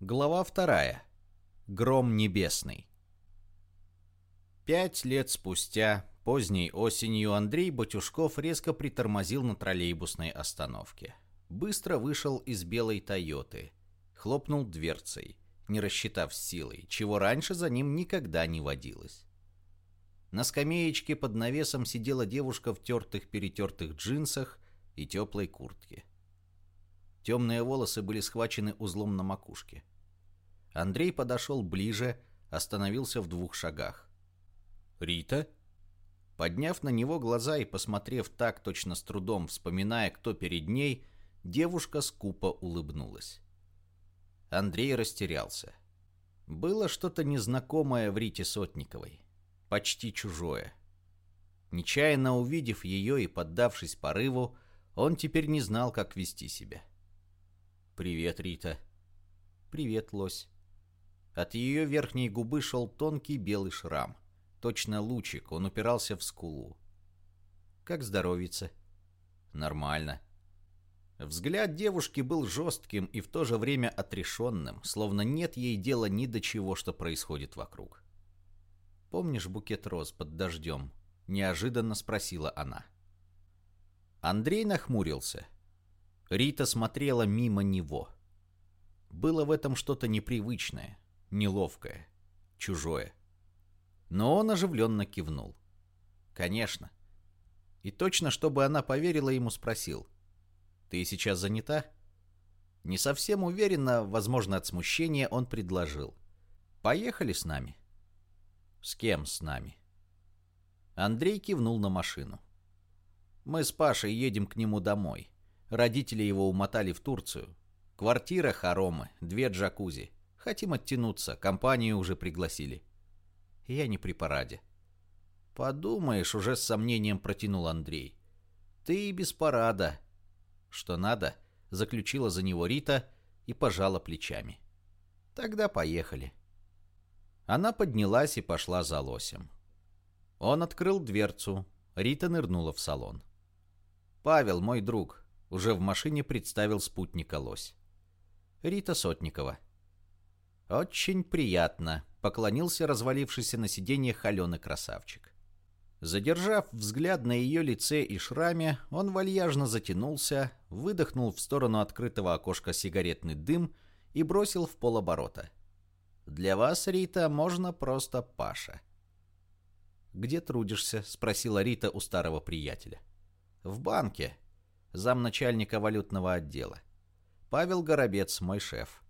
Глава вторая. Гром небесный. Пять лет спустя, поздней осенью, Андрей Батюшков резко притормозил на троллейбусной остановке. Быстро вышел из белой «Тойоты», хлопнул дверцей, не рассчитав силой, чего раньше за ним никогда не водилось. На скамеечке под навесом сидела девушка в тертых-перетертых джинсах и теплой куртке. Темные волосы были схвачены узлом на макушке. Андрей подошел ближе, остановился в двух шагах. «Рита?» Подняв на него глаза и посмотрев так точно с трудом, вспоминая, кто перед ней, девушка скупо улыбнулась. Андрей растерялся. Было что-то незнакомое в Рите Сотниковой, почти чужое. Нечаянно увидев ее и поддавшись порыву, он теперь не знал, как вести себя. «Привет, Рита». «Привет, лось». От ее верхней губы шел тонкий белый шрам. Точно лучик, он упирался в скулу. «Как здоровится?» «Нормально». Взгляд девушки был жестким и в то же время отрешенным, словно нет ей дела ни до чего, что происходит вокруг. «Помнишь букет роз под дождем?» — неожиданно спросила она. Андрей нахмурился — Рита смотрела мимо него. Было в этом что-то непривычное, неловкое, чужое. Но он оживленно кивнул. Конечно. И точно, чтобы она поверила, ему спросил. «Ты сейчас занята?» Не совсем уверенно, возможно, от смущения, он предложил. «Поехали с нами?» «С кем с нами?» Андрей кивнул на машину. «Мы с Пашей едем к нему домой. Родители его умотали в Турцию. Квартира хоромы, две джакузи. Хотим оттянуться, компанию уже пригласили. Я не при параде. Подумаешь, уже с сомнением протянул Андрей. Ты и без парада. Что надо, заключила за него Рита и пожала плечами. Тогда поехали. Она поднялась и пошла за лосем. Он открыл дверцу. Рита нырнула в салон. «Павел, мой друг, уже в машине представил спутника лось. Рита Сотникова. «Очень приятно», — поклонился развалившийся на сиденье холеный красавчик. Задержав взгляд на ее лице и шраме, он вальяжно затянулся, выдохнул в сторону открытого окошка сигаретный дым и бросил в полоборота. «Для вас, Рита, можно просто Паша». «Где трудишься?» — спросила Рита у старого приятеля. «В банке», замначальника валютного отдела. Павел Горобец, мой шеф.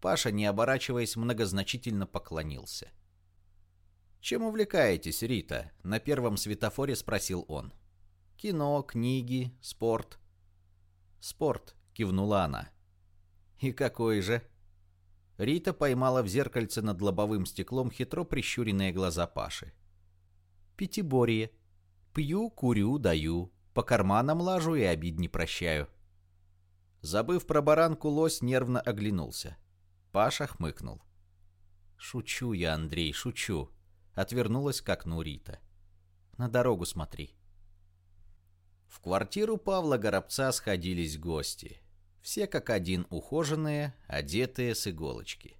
Паша, не оборачиваясь, многозначительно поклонился. «Чем увлекаетесь, Рита?» — на первом светофоре спросил он. «Кино, книги, спорт». «Спорт», — кивнула она. «И какой же?» Рита поймала в зеркальце над лобовым стеклом хитро прищуренные глаза Паши. «Пятиборье. Пью, курю, даю. По карманам лажу и обид не прощаю. Забыв про баранку, лось нервно оглянулся. Паша хмыкнул. «Шучу я, Андрей, шучу», — отвернулась к окну Рита. «На дорогу смотри». В квартиру Павла Горобца сходились гости. Все как один ухоженные, одетые с иголочки.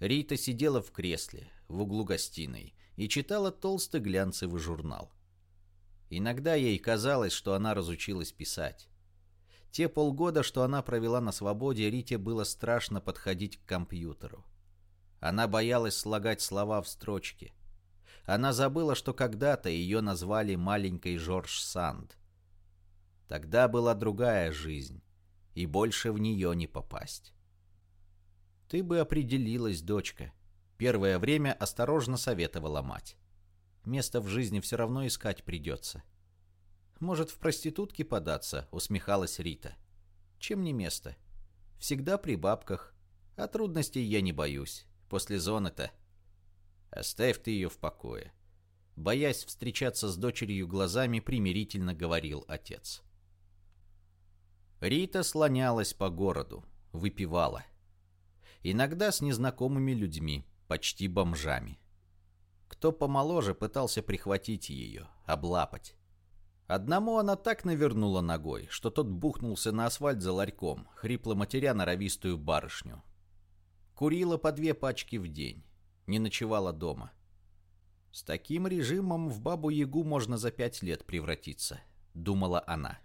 Рита сидела в кресле в углу гостиной и читала толстый глянцевый журнал. Иногда ей казалось, что она разучилась писать. Те полгода, что она провела на свободе, Рите было страшно подходить к компьютеру. Она боялась слагать слова в строчке. Она забыла, что когда-то ее назвали маленькой Жорж Санд. Тогда была другая жизнь, и больше в нее не попасть. «Ты бы определилась, дочка», — первое время осторожно советовала мать. Место в жизни все равно искать придется. Может, в проститутки податься, усмехалась Рита. Чем не место? Всегда при бабках. А трудностей я не боюсь. После зоны-то. Оставь ты ее в покое. Боясь встречаться с дочерью глазами, примирительно говорил отец. Рита слонялась по городу, выпивала. Иногда с незнакомыми людьми, почти бомжами. Кто помоложе пытался прихватить ее, облапать. Одному она так навернула ногой, что тот бухнулся на асфальт за ларьком, хрипло матеря норовистую барышню. Курила по две пачки в день. Не ночевала дома. С таким режимом в бабу-ягу можно за пять лет превратиться, думала она.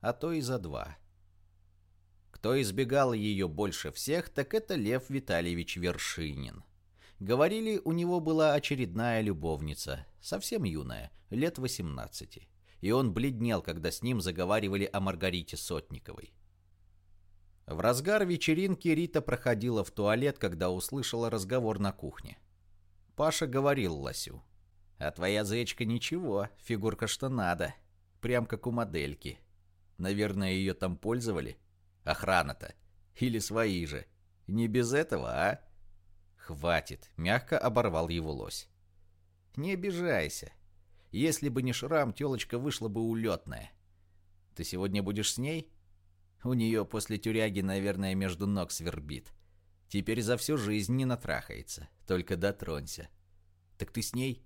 А то и за два. Кто избегал ее больше всех, так это Лев Витальевич Вершинин. Говорили, у него была очередная любовница, совсем юная, лет 18. И он бледнел, когда с ним заговаривали о Маргарите Сотниковой. В разгар вечеринки Рита проходила в туалет, когда услышала разговор на кухне. Паша говорил Лосю. «А твоя зечка ничего, фигурка что надо. Прям как у модельки. Наверное, ее там пользовали?» Охрана-то. Или свои же. Не без этого, а? Хватит, мягко оборвал его лось. Не обижайся. Если бы не шрам, телочка вышла бы улетная. Ты сегодня будешь с ней? У нее после тюряги, наверное, между ног свербит. Теперь за всю жизнь не натрахается. Только дотронься. Так ты с ней?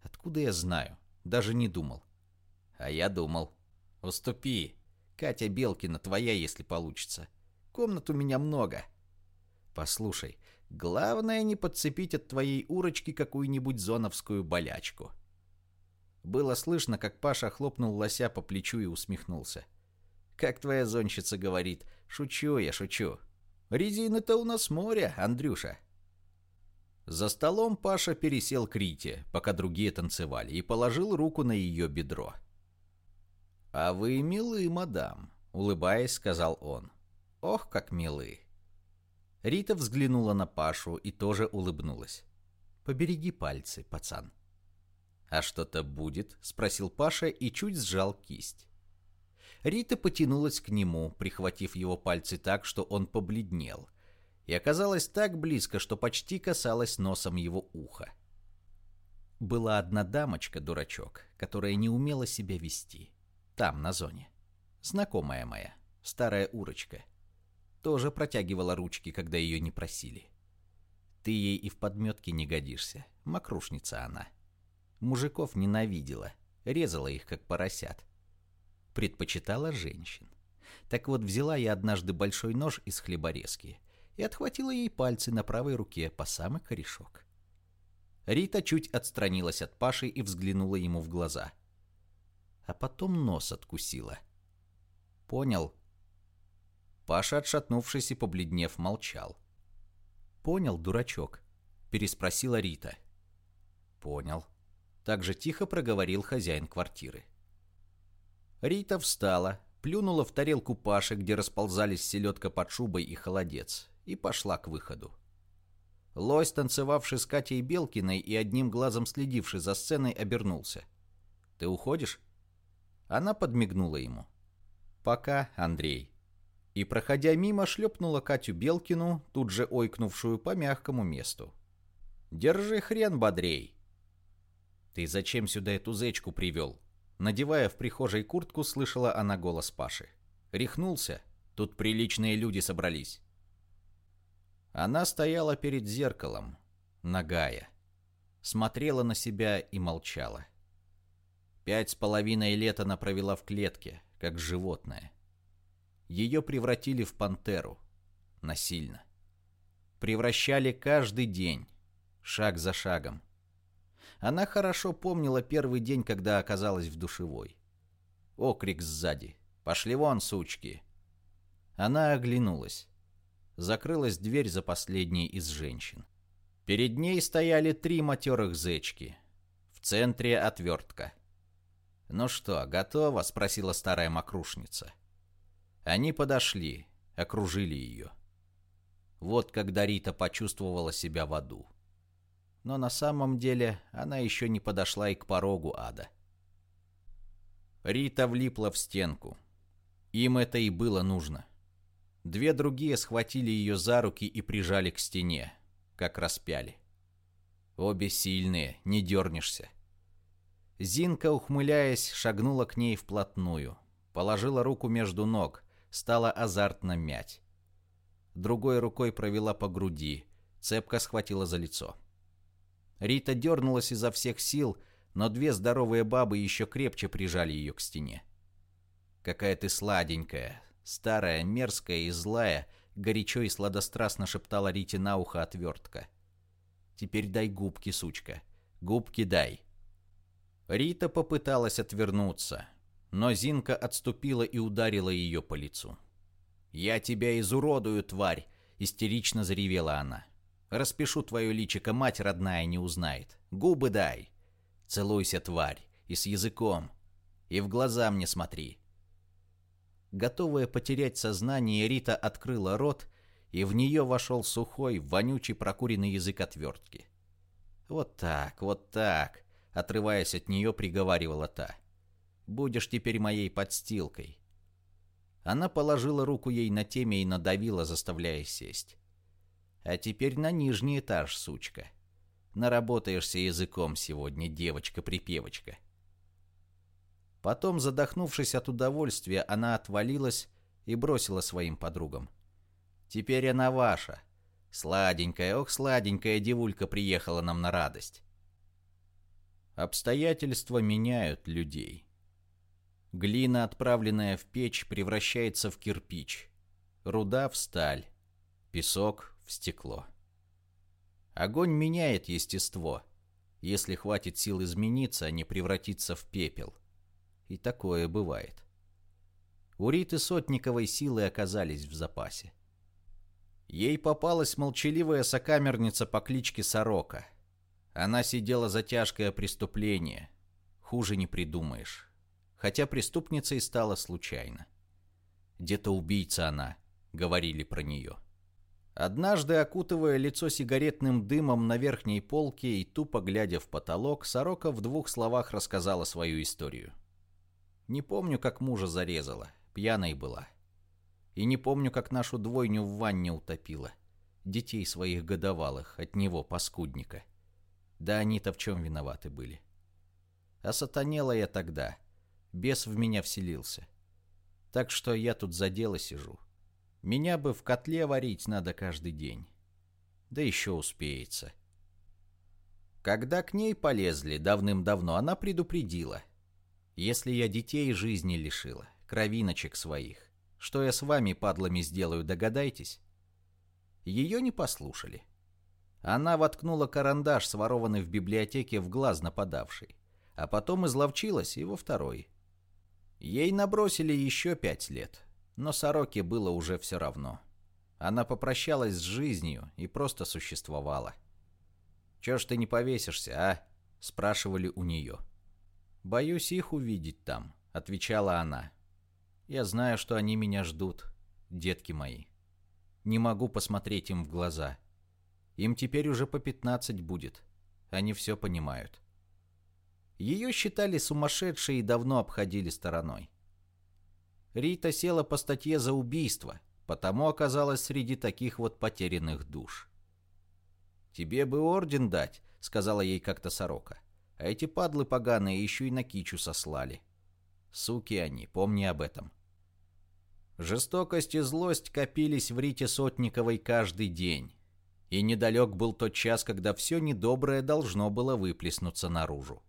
Откуда я знаю? Даже не думал. А я думал. Уступи. Катя Белкина твоя, если получится. Комнат у меня много. Послушай, главное не подцепить от твоей урочки какую-нибудь зоновскую болячку. Было слышно, как Паша хлопнул лося по плечу и усмехнулся. Как твоя зонщица говорит, шучу я, шучу. Резины-то у нас море, Андрюша. За столом Паша пересел к Рите, пока другие танцевали, и положил руку на ее бедро. — «А вы милы, мадам», — улыбаясь, сказал он. «Ох, как милы». Рита взглянула на Пашу и тоже улыбнулась. «Побереги пальцы, пацан». «А что-то будет?» — спросил Паша и чуть сжал кисть. Рита потянулась к нему, прихватив его пальцы так, что он побледнел, и оказалась так близко, что почти касалась носом его уха. Была одна дамочка, дурачок, которая не умела себя вести. Там, на зоне. Знакомая моя, старая урочка. Тоже протягивала ручки, когда ее не просили. Ты ей и в подметке не годишься. Мокрушница она. Мужиков ненавидела. Резала их, как поросят. Предпочитала женщин. Так вот, взяла я однажды большой нож из хлеборезки и отхватила ей пальцы на правой руке по самый корешок. Рита чуть отстранилась от Паши и взглянула ему в глаза – а потом нос откусила. Понял. Паша, отшатнувшись и побледнев, молчал. Понял, дурачок, переспросила Рита. Понял. Так же тихо проговорил хозяин квартиры. Рита встала, плюнула в тарелку Паши, где расползались селедка под шубой и холодец, и пошла к выходу. Лось, танцевавший с Катей Белкиной и одним глазом следивший за сценой, обернулся. «Ты уходишь?» Она подмигнула ему. «Пока, Андрей». И, проходя мимо, шлепнула Катю Белкину, тут же ойкнувшую по мягкому месту. «Держи хрен бодрей!» «Ты зачем сюда эту зечку привел?» Надевая в прихожей куртку, слышала она голос Паши. «Рехнулся? Тут приличные люди собрались». Она стояла перед зеркалом, нагая. Смотрела на себя и молчала. Пять с половиной лет она провела в клетке, как животное. Ее превратили в пантеру. Насильно. Превращали каждый день, шаг за шагом. Она хорошо помнила первый день, когда оказалась в душевой. Окрик сзади. «Пошли вон, сучки!» Она оглянулась. Закрылась дверь за последней из женщин. Перед ней стояли три матерых зечки. В центре отвертка. «Ну что, готово?» — спросила старая мокрушница. Они подошли, окружили ее. Вот когда Рита почувствовала себя в аду. Но на самом деле она еще не подошла и к порогу ада. Рита влипла в стенку. Им это и было нужно. Две другие схватили ее за руки и прижали к стене, как распяли. Обе сильные, не дернешься. Зинка, ухмыляясь, шагнула к ней вплотную. Положила руку между ног, стала азартно мять. Другой рукой провела по груди, цепко схватила за лицо. Рита дернулась изо всех сил, но две здоровые бабы еще крепче прижали ее к стене. «Какая ты сладенькая, старая, мерзкая и злая», — Горячо и сладострастно шептала Рите на ухо отвертка. «Теперь дай губки, сучка. Губки дай». Рита попыталась отвернуться, но Зинка отступила и ударила ее по лицу. «Я тебя изуродую, тварь!» — истерично заревела она. «Распишу твое личико, мать родная не узнает. Губы дай! Целуйся, тварь, и с языком. И в глаза мне смотри!» Готовая потерять сознание, Рита открыла рот, и в нее вошел сухой, вонючий прокуренный язык отвертки. «Вот так, вот так!» — отрываясь от нее, приговаривала та. «Будешь теперь моей подстилкой. Она положила руку ей на теме и надавила, заставляя сесть. «А теперь на нижний этаж, сучка. Наработаешься языком сегодня, девочка-припевочка». Потом, задохнувшись от удовольствия, она отвалилась и бросила своим подругам. «Теперь она ваша. Сладенькая, ох, сладенькая девулька приехала нам на радость». Обстоятельства меняют людей. Глина, отправленная в печь, превращается в кирпич, руда в сталь, песок в стекло. Огонь меняет естество. Если хватит сил измениться, а не превратиться в пепел. И такое бывает. У Риты Сотниковой силы оказались в запасе. Ей попалась молчаливая сокамерница по кличке Сорока. Она сидела за тяжкое преступление. Хуже не придумаешь хотя преступницей стала случайно. «Где-то убийца она», — говорили про нее. Однажды, окутывая лицо сигаретным дымом на верхней полке и тупо глядя в потолок, Сорока в двух словах рассказала свою историю. «Не помню, как мужа зарезала, пьяной была. И не помню, как нашу двойню в ванне утопила. Детей своих годовалых, от него, паскудника. Да они-то в чем виноваты были. А сатанела я тогда — Бес в меня вселился. Так что я тут за дело сижу. Меня бы в котле варить надо каждый день. Да еще успеется. Когда к ней полезли давным-давно, она предупредила. Если я детей жизни лишила, кровиночек своих, что я с вами, падлами, сделаю, догадайтесь? Ее не послушали. Она воткнула карандаш, сворованный в библиотеке, в глаз нападавшей, а потом изловчилась и во второй. Ей набросили еще пять лет, но Сороке было уже все равно. Она попрощалась с жизнью и просто существовала. «Чё ж ты не повесишься, а?» – спрашивали у нее. «Боюсь их увидеть там», – отвечала она. «Я знаю, что они меня ждут, детки мои. Не могу посмотреть им в глаза. Им теперь уже по пятнадцать будет. Они все понимают. Ее считали сумасшедшей и давно обходили стороной. Рита села по статье за убийство, потому оказалась среди таких вот потерянных душ. «Тебе бы орден дать», — сказала ей как-то сорока. «А эти падлы поганые еще и на кичу сослали. Суки они, помни об этом». Жестокость и злость копились в Рите Сотниковой каждый день. И недалек был тот час, когда все недоброе должно было выплеснуться наружу.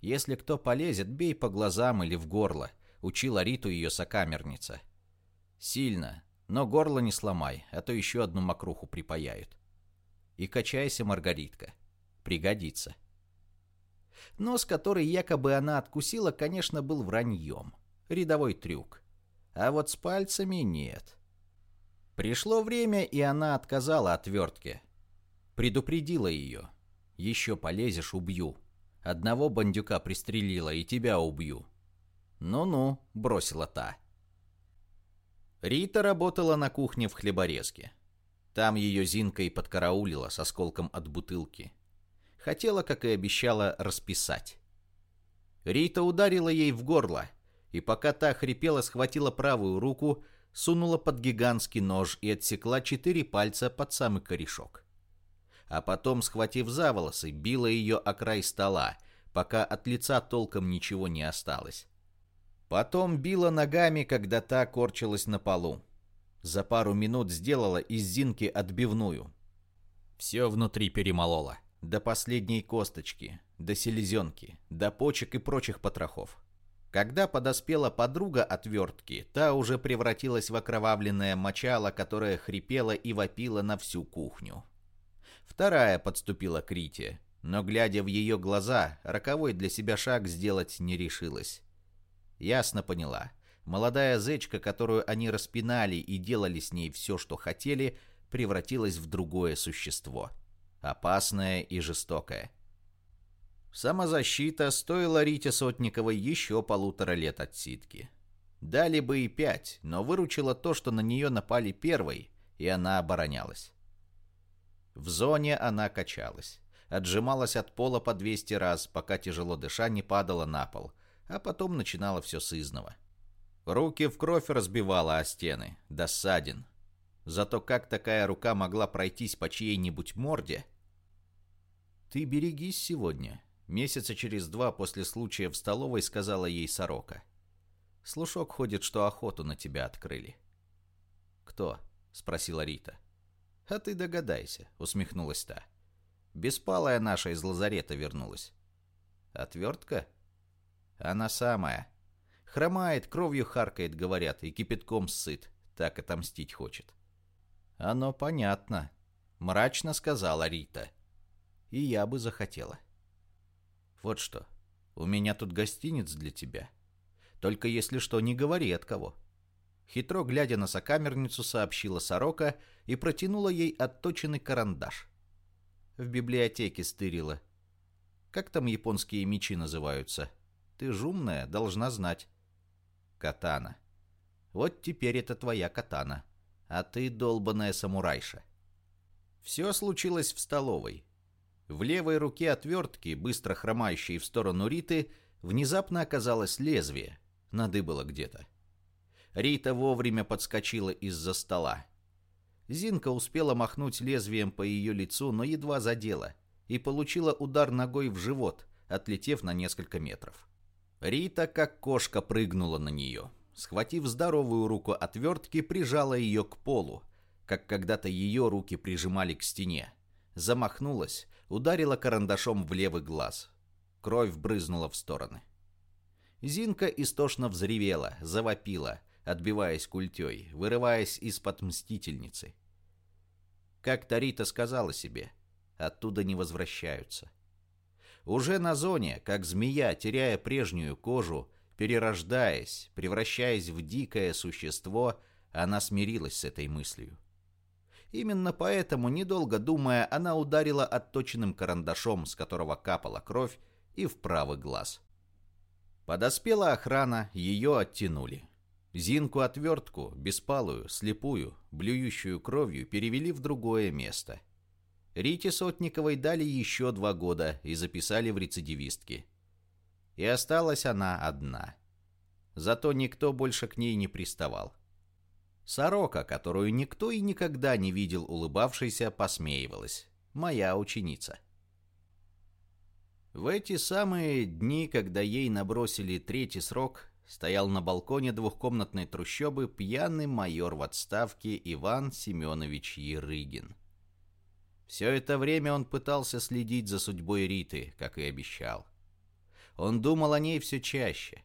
Если кто полезет, бей по глазам или в горло, учила Риту ее сокамерница. Сильно, но горло не сломай, а то еще одну мокруху припаяют. И качайся, Маргаритка. Пригодится. Нос, который якобы она откусила, конечно, был враньем. Рядовой трюк. А вот с пальцами нет. Пришло время, и она отказала отвертке. Предупредила ее. Еще полезешь, убью. Одного бандюка пристрелила и тебя убью. Ну-ну, бросила та. Рита работала на кухне в хлеборезке. Там ее Зинка и подкараулила с осколком от бутылки. Хотела, как и обещала, расписать. Рита ударила ей в горло, и пока та хрипела, схватила правую руку, сунула под гигантский нож и отсекла четыре пальца под самый корешок а потом, схватив за волосы, била ее о край стола, пока от лица толком ничего не осталось. Потом била ногами, когда та корчилась на полу. За пару минут сделала из Зинки отбивную. Все внутри перемолола. До последней косточки, до селезенки, до почек и прочих потрохов. Когда подоспела подруга отвертки, та уже превратилась в окровавленное мочало, которое хрипело и вопило на всю кухню. Вторая подступила к Рите, но, глядя в ее глаза, роковой для себя шаг сделать не решилась. Ясно поняла. Молодая зечка, которую они распинали и делали с ней все, что хотели, превратилась в другое существо. Опасное и жестокое. Самозащита стоила Рите Сотниковой еще полутора лет отсидки. Дали бы и пять, но выручило то, что на нее напали первой, и она оборонялась. В зоне она качалась. Отжималась от пола по 200 раз, пока тяжело дыша не падала на пол, а потом начинала все с изного. Руки в кровь разбивала о стены, досаден. Зато как такая рука могла пройтись по чьей-нибудь морде? «Ты берегись сегодня», Месяца через два после случая в столовой сказала ей сорока. Слушок ходит, что охоту на тебя открыли. «Кто?» — спросила Рита. «А ты догадайся», — усмехнулась та. «Беспалая наша из лазарета вернулась». «Отвертка?» «Она самая. Хромает, кровью харкает, говорят, и кипятком сыт. Так отомстить хочет». «Оно понятно», — мрачно сказала Рита. «И я бы захотела». Вот что, у меня тут гостиниц для тебя. Только если что, не говори от кого. Хитро глядя на сокамерницу, сообщила сорока и протянула ей отточенный карандаш. В библиотеке стырила. Как там японские мечи называются? Ты ж умная, должна знать. Катана. Вот теперь это твоя катана. А ты долбаная самурайша. Все случилось в столовой. В левой руке отвертки, быстро хромающей в сторону Риты, внезапно оказалось лезвие. Надыбало где-то. Рита вовремя подскочила из-за стола. Зинка успела махнуть лезвием по ее лицу, но едва задела, и получила удар ногой в живот, отлетев на несколько метров. Рита, как кошка, прыгнула на нее. Схватив здоровую руку отвертки, прижала ее к полу, как когда-то ее руки прижимали к стене. Замахнулась, ударила карандашом в левый глаз. Кровь брызнула в стороны. Зинка истошно взревела, завопила, отбиваясь культей, вырываясь из-под мстительницы. Как Тарита сказала себе, оттуда не возвращаются. Уже на зоне, как змея, теряя прежнюю кожу, перерождаясь, превращаясь в дикое существо, она смирилась с этой мыслью. Именно поэтому, недолго думая, она ударила отточенным карандашом, с которого капала кровь, и в правый глаз. Подоспела охрана, ее оттянули. Зинку-отвертку, беспалую, слепую, блюющую кровью, перевели в другое место. Рите Сотниковой дали еще два года и записали в рецидивистки. И осталась она одна. Зато никто больше к ней не приставал. Сорока, которую никто и никогда не видел улыбавшейся, посмеивалась. Моя ученица. В эти самые дни, когда ей набросили третий срок, стоял на балконе двухкомнатной трущобы пьяный майор в отставке Иван Семенович Ерыгин. Все это время он пытался следить за судьбой Риты, как и обещал. Он думал о ней все чаще.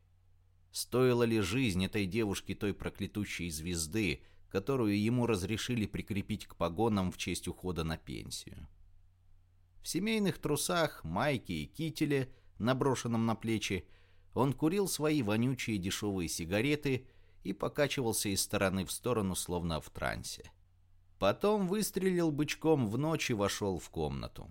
Стоила ли жизнь этой девушки той проклятущей звезды, которую ему разрешили прикрепить к погонам в честь ухода на пенсию? В семейных трусах, майке и кителе, наброшенном на плечи, он курил свои вонючие дешевые сигареты и покачивался из стороны в сторону, словно в трансе. Потом выстрелил бычком в ночь и вошел в комнату.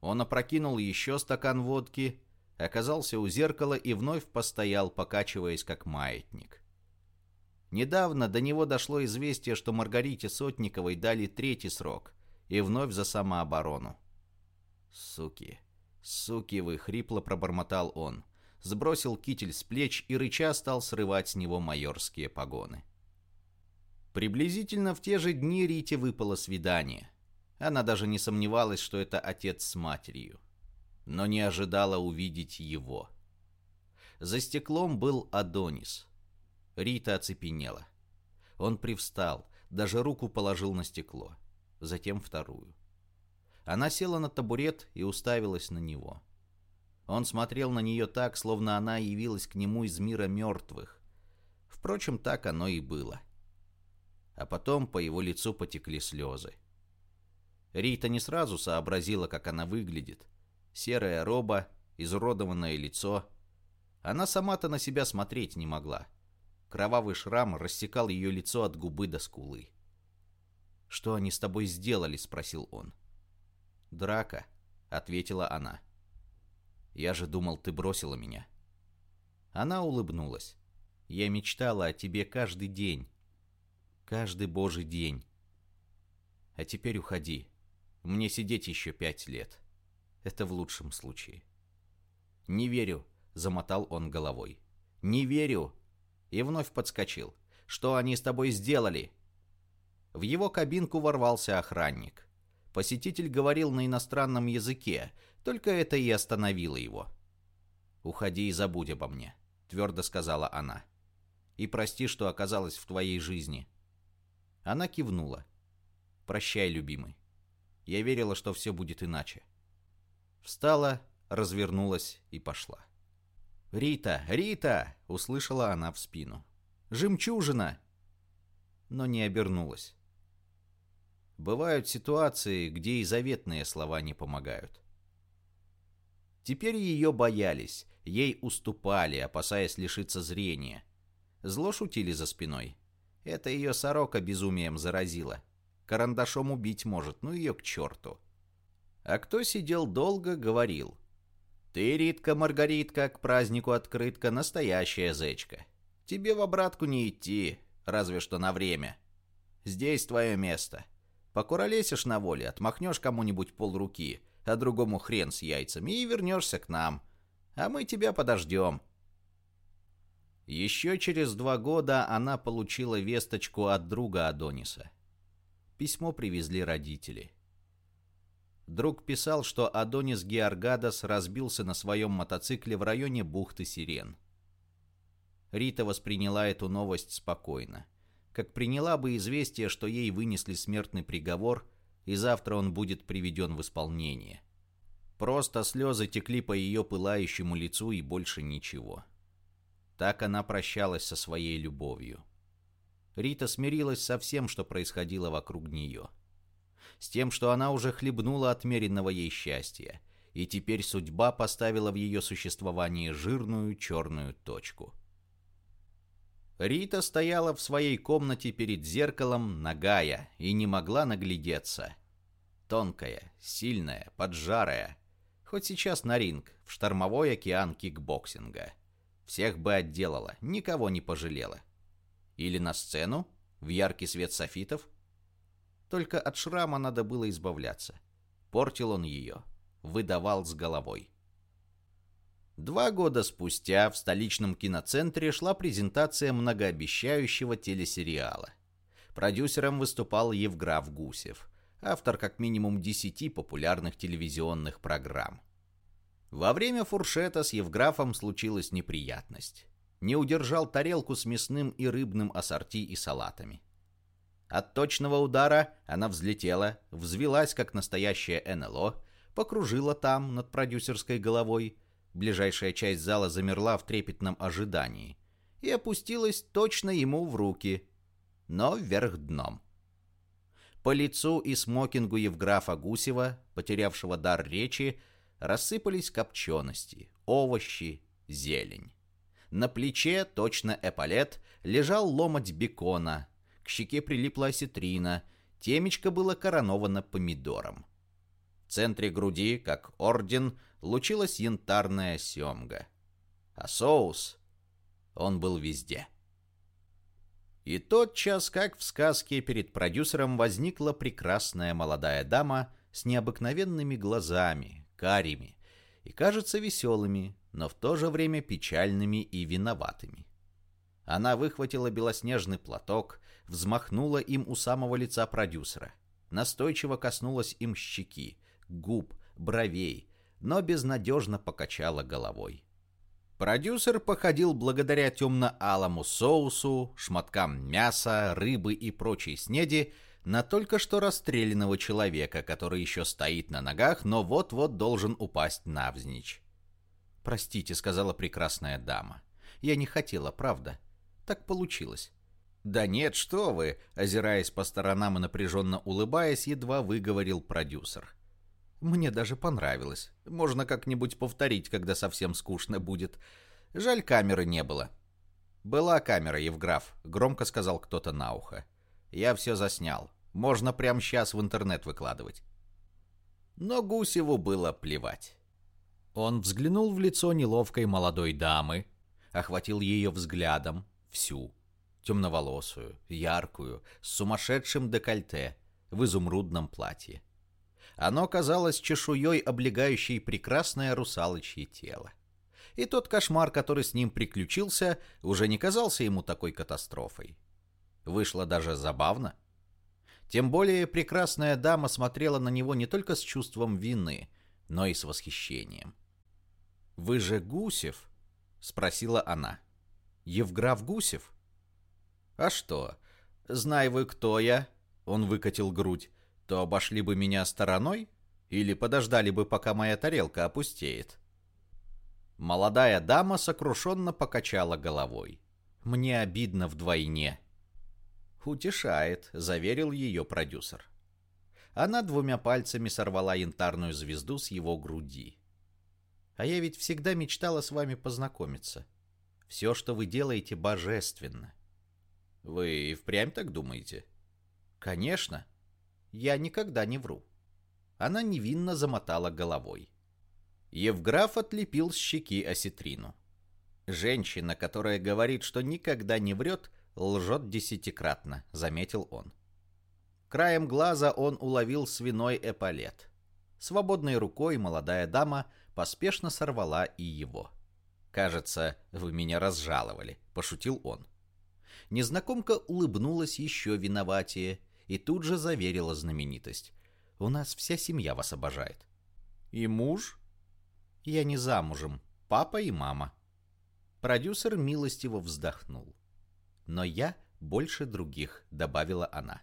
Он опрокинул еще стакан водки оказался у зеркала и вновь постоял, покачиваясь как маятник. Недавно до него дошло известие, что Маргарите Сотниковой дали третий срок, и вновь за самооборону. «Суки, суки вы!» — хрипло пробормотал он. Сбросил китель с плеч и рыча стал срывать с него майорские погоны. Приблизительно в те же дни Рите выпало свидание. Она даже не сомневалась, что это отец с матерью но не ожидала увидеть его. За стеклом был Адонис. Рита оцепенела. Он привстал, даже руку положил на стекло, затем вторую. Она села на табурет и уставилась на него. Он смотрел на нее так, словно она явилась к нему из мира мертвых. Впрочем, так оно и было. А потом по его лицу потекли слезы. Рита не сразу сообразила, как она выглядит. Серая роба, изуродованное лицо. Она сама-то на себя смотреть не могла. Кровавый шрам рассекал ее лицо от губы до скулы. «Что они с тобой сделали?» — спросил он. «Драка», — ответила она. «Я же думал, ты бросила меня». Она улыбнулась. «Я мечтала о тебе каждый день. Каждый божий день. А теперь уходи. Мне сидеть еще пять лет. Это в лучшем случае». «Не верю», — замотал он головой. «Не верю!» И вновь подскочил. «Что они с тобой сделали?» В его кабинку ворвался охранник. Посетитель говорил на иностранном языке, только это и остановило его. «Уходи и забудь обо мне», — твердо сказала она. «И прости, что оказалась в твоей жизни». Она кивнула. «Прощай, любимый. Я верила, что все будет иначе». Встала, развернулась и пошла. «Рита! Рита!» — услышала она в спину. «Жемчужина!» Но не обернулась. Бывают ситуации, где и заветные слова не помогают. Теперь ее боялись, ей уступали, опасаясь лишиться зрения. Зло шутили за спиной. Это ее сорока безумием заразила. Карандашом убить может, ну ее к черту. А кто сидел долго, говорил. Ты, Ритка Маргаритка, к празднику открытка, настоящая зечка. Тебе в обратку не идти, разве что на время. Здесь твое место. Покуролесишь на воле, отмахнешь кому-нибудь полруки, а другому хрен с яйцами и вернешься к нам. А мы тебя подождем. Еще через два года она получила весточку от друга Адониса. Письмо привезли родители. Друг писал, что Адонис Георгадос разбился на своем мотоцикле в районе бухты Сирен. Рита восприняла эту новость спокойно как приняла бы известие, что ей вынесли смертный приговор, и завтра он будет приведен в исполнение. Просто слезы текли по ее пылающему лицу и больше ничего. Так она прощалась со своей любовью. Рита смирилась со всем, что происходило вокруг нее. С тем, что она уже хлебнула отмеренного ей счастья, и теперь судьба поставила в ее существовании жирную черную точку – Рита стояла в своей комнате перед зеркалом, нагая, и не могла наглядеться. Тонкая, сильная, поджарая. Хоть сейчас на ринг, в штормовой океан кикбоксинга. Всех бы отделала, никого не пожалела. Или на сцену, в яркий свет софитов. Только от шрама надо было избавляться. Портил он ее, выдавал с головой. Два года спустя в столичном киноцентре шла презентация многообещающего телесериала. Продюсером выступал Евграф Гусев, автор как минимум десяти популярных телевизионных программ. Во время фуршета с Евграфом случилась неприятность. Не удержал тарелку с мясным и рыбным ассорти и салатами. От точного удара она взлетела, взвелась как настоящее НЛО, покружила там над продюсерской головой, Ближайшая часть зала замерла в трепетном ожидании и опустилась точно ему в руки, но вверх дном. По лицу и смокингу Евграфа Гусева, потерявшего дар речи, рассыпались копчености, овощи, зелень. На плече, точно эполет, лежал ломоть бекона, к щеке прилипла осетрина, темечко было короновано помидором. В центре груди, как орден, лучилась янтарная семга. А соус, он был везде. И тот час, как в сказке, перед продюсером возникла прекрасная молодая дама с необыкновенными глазами, карими, и, кажется, веселыми, но в то же время печальными и виноватыми. Она выхватила белоснежный платок, взмахнула им у самого лица продюсера, настойчиво коснулась им щеки, губ, бровей, но безнадежно покачала головой. Продюсер походил благодаря темно-алому соусу, шматкам мяса, рыбы и прочей снеди на только что расстрелянного человека, который еще стоит на ногах, но вот-вот должен упасть навзничь. «Простите», — сказала прекрасная дама. «Я не хотела, правда. Так получилось». «Да нет, что вы!» — озираясь по сторонам и напряженно улыбаясь, едва выговорил продюсер. «Мне даже понравилось. Можно как-нибудь повторить, когда совсем скучно будет. Жаль, камеры не было». «Была камера, Евграф», — громко сказал кто-то на ухо. «Я все заснял. Можно прямо сейчас в интернет выкладывать». Но Гусеву было плевать. Он взглянул в лицо неловкой молодой дамы, охватил ее взглядом, всю, темноволосую, яркую, с сумасшедшим декольте, в изумрудном платье. Оно казалось чешуей, облегающей прекрасное русалочье тело. И тот кошмар, который с ним приключился, уже не казался ему такой катастрофой. Вышло даже забавно. Тем более прекрасная дама смотрела на него не только с чувством вины, но и с восхищением. «Вы же Гусев?» — спросила она. «Евграф Гусев?» «А что? Знай вы, кто я?» Он выкатил грудь. «То обошли бы меня стороной? Или подождали бы, пока моя тарелка опустеет?» Молодая дама сокрушенно покачала головой. «Мне обидно вдвойне». «Утешает», — заверил ее продюсер. Она двумя пальцами сорвала янтарную звезду с его груди. «А я ведь всегда мечтала с вами познакомиться. Все, что вы делаете, божественно». «Вы и впрямь так думаете?» «Конечно. Я никогда не вру». Она невинно замотала головой. Евграф отлепил с щеки осетрину. Женщина, которая говорит, что никогда не врет, лжет десятикратно, заметил он. Краем глаза он уловил свиной эполет. Свободной рукой молодая дама поспешно сорвала и его. «Кажется, вы меня разжаловали», — пошутил он. Незнакомка улыбнулась еще виноватее и тут же заверила знаменитость. «У нас вся семья вас обожает». «И муж?» «Я не замужем. Папа и мама». Продюсер милостиво вздохнул. «Но я больше других», — добавила она.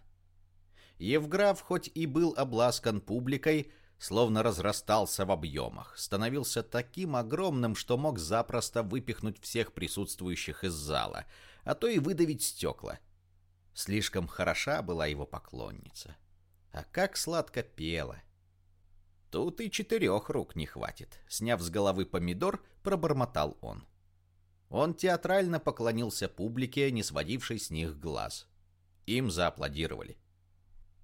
Евграф хоть и был обласкан публикой, словно разрастался в объемах, становился таким огромным, что мог запросто выпихнуть всех присутствующих из зала, а то и выдавить стекла. Слишком хороша была его поклонница. А как сладко пела! Тут и четырех рук не хватит. Сняв с головы помидор, пробормотал он. Он театрально поклонился публике, не сводившей с них глаз. Им зааплодировали.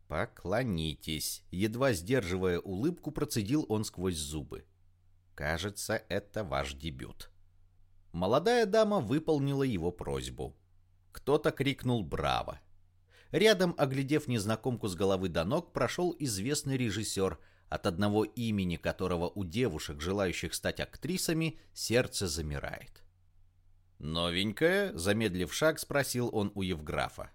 «Поклонитесь!» Едва сдерживая улыбку, процедил он сквозь зубы. «Кажется, это ваш дебют». Молодая дама выполнила его просьбу. Кто-то крикнул «Браво!». Рядом, оглядев незнакомку с головы до ног, прошел известный режиссер, от одного имени которого у девушек, желающих стать актрисами, сердце замирает. «Новенькая?» — замедлив шаг, спросил он у Евграфа.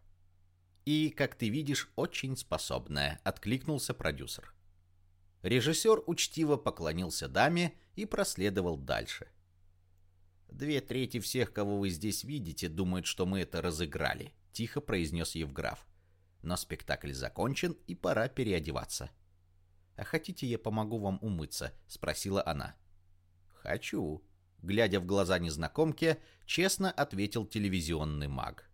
«И, как ты видишь, очень способная», — откликнулся продюсер. Режиссер учтиво поклонился даме и проследовал дальше. «Две трети всех, кого вы здесь видите, думают, что мы это разыграли», — тихо произнес Евграф. «Но спектакль закончен, и пора переодеваться». «А хотите, я помогу вам умыться?» — спросила она. «Хочу», глядя в глаза незнакомке, честно ответил телевизионный маг.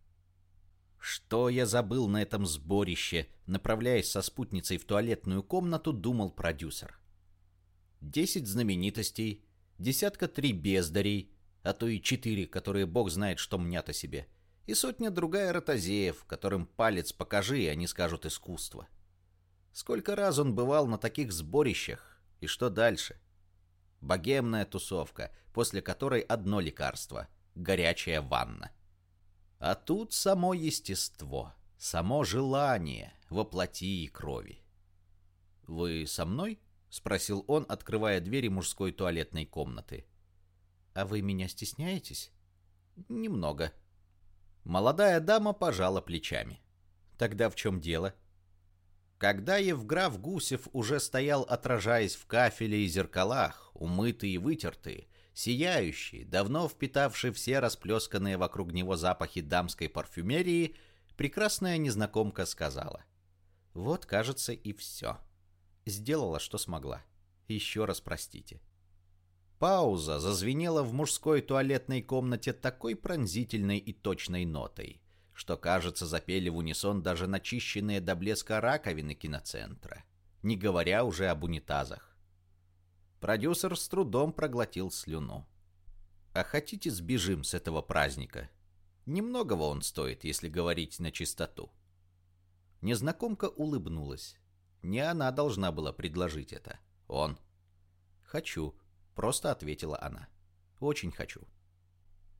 Что я забыл на этом сборище, направляясь со спутницей в туалетную комнату, думал продюсер. Десять знаменитостей, десятка три бездарей, а то и четыре, которые бог знает, что мнят о себе, и сотня другая ротозеев, которым палец покажи, и они скажут искусство. Сколько раз он бывал на таких сборищах, и что дальше? Богемная тусовка, после которой одно лекарство — горячая ванна. А тут само естество, само желание воплоти и крови. «Вы со мной?» — спросил он, открывая двери мужской туалетной комнаты. «А вы меня стесняетесь?» «Немного». Молодая дама пожала плечами. «Тогда в чем дело?» Когда Евграф Гусев уже стоял, отражаясь в кафеле и зеркалах, умытый и вытертый, сияющий, давно впитавший все расплесканные вокруг него запахи дамской парфюмерии, прекрасная незнакомка сказала. «Вот, кажется, и все. Сделала, что смогла. Еще раз простите». Пауза зазвенела в мужской туалетной комнате такой пронзительной и точной нотой, что, кажется, запели в унисон даже начищенные до блеска раковины киноцентра, не говоря уже об унитазах. Продюсер с трудом проглотил слюну. «А хотите сбежим с этого праздника? Немногого он стоит, если говорить на чистоту». Незнакомка улыбнулась. Не она должна была предложить это. Он. «Хочу», — просто ответила она. «Очень хочу».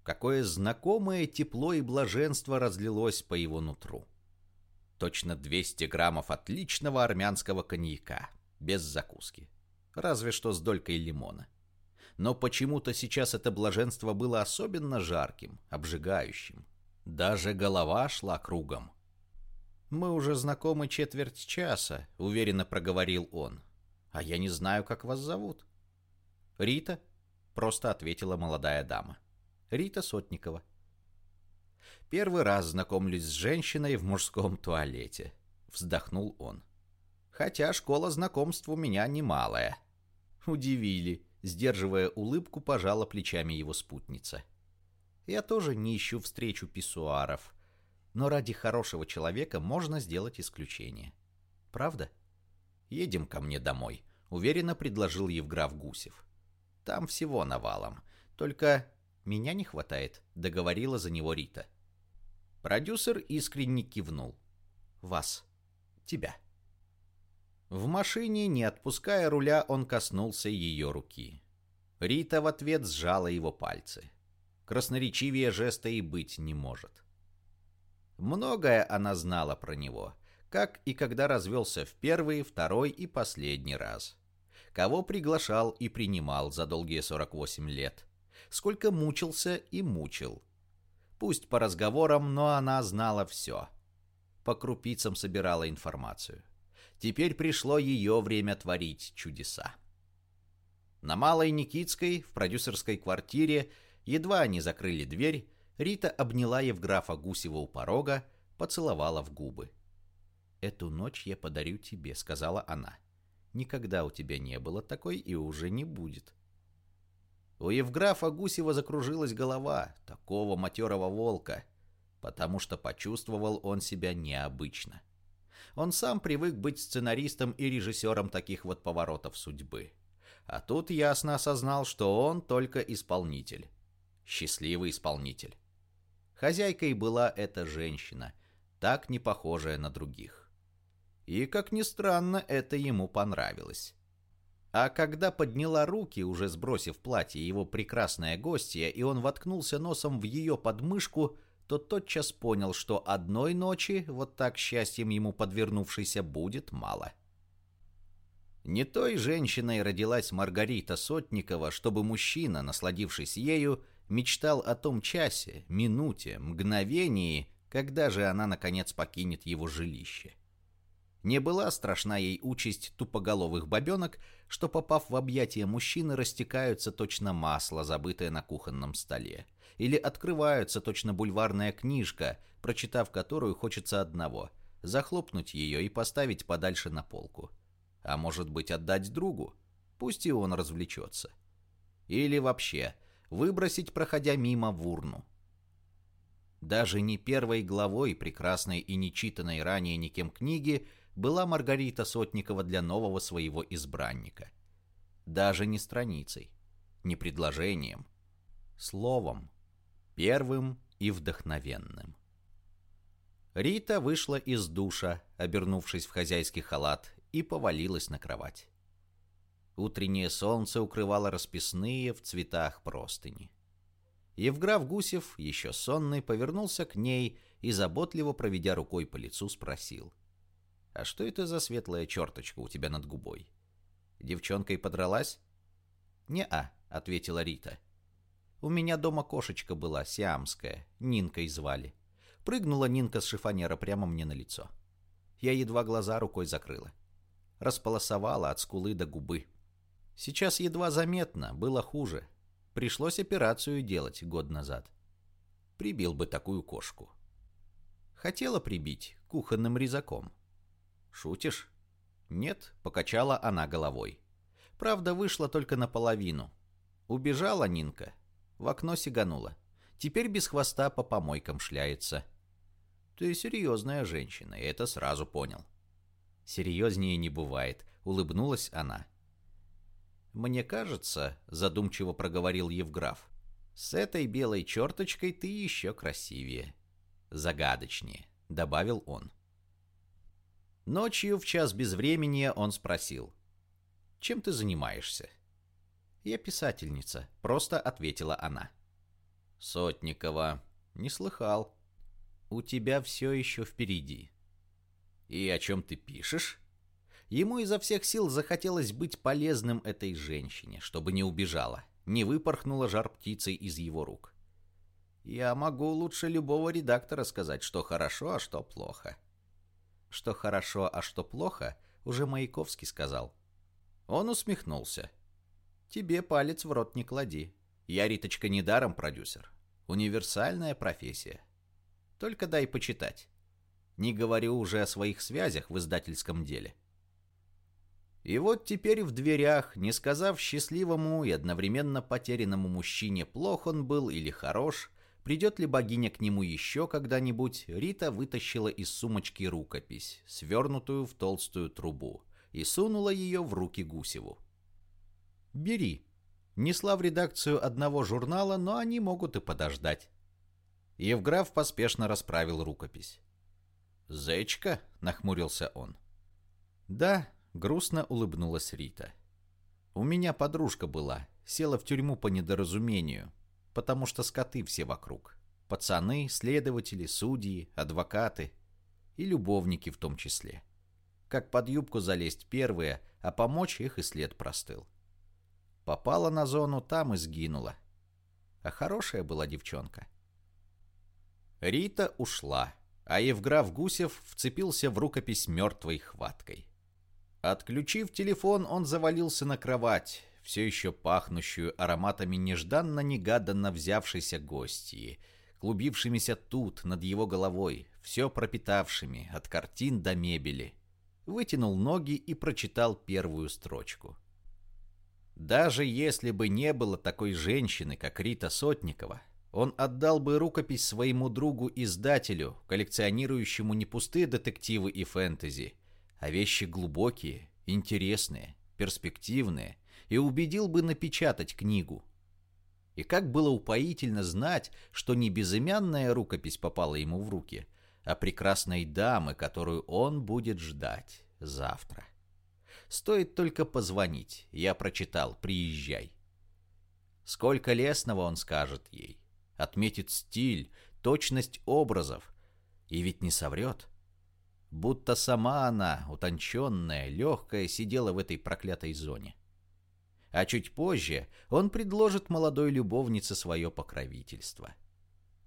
Какое знакомое тепло и блаженство разлилось по его нутру. Точно 200 граммов отличного армянского коньяка, без закуски. Разве что с долькой лимона. Но почему-то сейчас это блаженство было особенно жарким, обжигающим. Даже голова шла кругом. «Мы уже знакомы четверть часа», — уверенно проговорил он. «А я не знаю, как вас зовут». «Рита», — просто ответила молодая дама. Рита Сотникова. Первый раз знакомлюсь с женщиной в мужском туалете. Вздохнул он. Хотя школа знакомств у меня немалая. Удивили. Сдерживая улыбку, пожала плечами его спутница. Я тоже не ищу встречу писсуаров. Но ради хорошего человека можно сделать исключение. Правда? Едем ко мне домой, уверенно предложил Евграф Гусев. Там всего навалом. Только меня не хватает», — договорила за него Рита. Продюсер искренне кивнул. «Вас. Тебя». В машине, не отпуская руля, он коснулся ее руки. Рита в ответ сжала его пальцы. Красноречивее жеста и быть не может. Многое она знала про него, как и когда развелся в первый, второй и последний раз. Кого приглашал и принимал за долгие 48 лет сколько мучился и мучил. Пусть по разговорам, но она знала все. По крупицам собирала информацию. Теперь пришло ее время творить чудеса. На Малой Никитской, в продюсерской квартире, едва они закрыли дверь, Рита обняла Евграфа Гусева у порога, поцеловала в губы. «Эту ночь я подарю тебе», — сказала она. «Никогда у тебя не было такой и уже не будет. У Евграфа Гусева закружилась голова, такого матерого волка, потому что почувствовал он себя необычно. Он сам привык быть сценаристом и режиссером таких вот поворотов судьбы. А тут ясно осознал, что он только исполнитель. Счастливый исполнитель. Хозяйкой была эта женщина, так не похожая на других. И, как ни странно, это ему понравилось. А когда подняла руки, уже сбросив платье, его прекрасная гостья, и он воткнулся носом в ее подмышку, то тотчас понял, что одной ночи, вот так счастьем ему подвернувшейся, будет мало. Не той женщиной родилась Маргарита Сотникова, чтобы мужчина, насладившись ею, мечтал о том часе, минуте, мгновении, когда же она, наконец, покинет его жилище. Не была страшна ей участь тупоголовых бабенок, что, попав в объятия мужчины, растекаются точно масло, забытое на кухонном столе. Или открываются точно бульварная книжка, прочитав которую хочется одного – захлопнуть ее и поставить подальше на полку. А может быть отдать другу? Пусть и он развлечется. Или вообще выбросить, проходя мимо, в урну. Даже не первой главой прекрасной и нечитанной ранее никем книги – была Маргарита Сотникова для нового своего избранника. Даже не страницей, не предложением, словом, первым и вдохновенным. Рита вышла из душа, обернувшись в хозяйский халат, и повалилась на кровать. Утреннее солнце укрывало расписные в цветах простыни. Евграф Гусев, еще сонный, повернулся к ней и, заботливо проведя рукой по лицу, спросил. «А что это за светлая черточка у тебя над губой? Девчонкой подралась?» «Не-а», — ответила Рита. «У меня дома кошечка была, сиамская, Нинкой звали. Прыгнула Нинка с шифонера прямо мне на лицо. Я едва глаза рукой закрыла. Располосовала от скулы до губы. Сейчас едва заметно, было хуже. Пришлось операцию делать год назад. Прибил бы такую кошку. Хотела прибить кухонным резаком. «Шутишь?» «Нет», — покачала она головой. «Правда, вышла только наполовину. Убежала Нинка. В окно сиганула. Теперь без хвоста по помойкам шляется. Ты серьезная женщина, и это сразу понял. Серьезнее не бывает, улыбнулась она. Мне кажется, задумчиво проговорил Евграф, с этой белой черточкой ты еще красивее. Загадочнее, добавил он. Ночью в час без времени он спросил. «Чем ты занимаешься?» «Я писательница», — просто ответила она. «Сотникова. Не слыхал. У тебя все еще впереди». «И о чем ты пишешь?» Ему изо всех сил захотелось быть полезным этой женщине, чтобы не убежала, не выпорхнула жар птицей из его рук. «Я могу лучше любого редактора сказать, что хорошо, а что плохо». Что хорошо, а что плохо, уже Маяковский сказал. Он усмехнулся. Тебе палец в рот не клади. Я, Риточка, недаром продюсер. Универсальная профессия. Только дай почитать. Не говорю уже о своих связях в издательском деле. И вот теперь в дверях, не сказав счастливому и одновременно потерянному мужчине, плох он был или хорош, придет ли богиня к нему еще когда-нибудь, Рита вытащила из сумочки рукопись, свернутую в толстую трубу, и сунула ее в руки Гусеву. Бери. Несла в редакцию одного журнала, но они могут и подождать. Евграф поспешно расправил рукопись. «Зечка?» — нахмурился он. «Да», — грустно улыбнулась Рита. «У меня подружка была, села в тюрьму по недоразумению, потому что скоты все вокруг. Пацаны, следователи, судьи, адвокаты и любовники в том числе. Как под юбку залезть первые, а помочь их и след простыл. Попала на зону, там и сгинула. А хорошая была девчонка. Рита ушла, а Евграф Гусев вцепился в рукопись мертвой хваткой. Отключив телефон, он завалился на кровать, все еще пахнущую ароматами нежданно-негаданно взявшейся гостьи, клубившимися тут, над его головой, все пропитавшими, от картин до мебели. Вытянул ноги и прочитал первую строчку — даже если бы не было такой женщины, как Рита Сотникова, он отдал бы рукопись своему другу-издателю, коллекционирующему не пустые детективы и фэнтези, а вещи глубокие, интересные, перспективные, и убедил бы напечатать книгу. И как было упоительно знать, что не безымянная рукопись попала ему в руки, а прекрасной дамы, которую он будет ждать завтра. Стоит только позвонить. Я прочитал. Приезжай. Сколько лесного он скажет ей. Отметит стиль, точность образов. И ведь не соврет. Будто сама она, утонченная, легкая, сидела в этой проклятой зоне. А чуть позже он предложит молодой любовнице свое покровительство.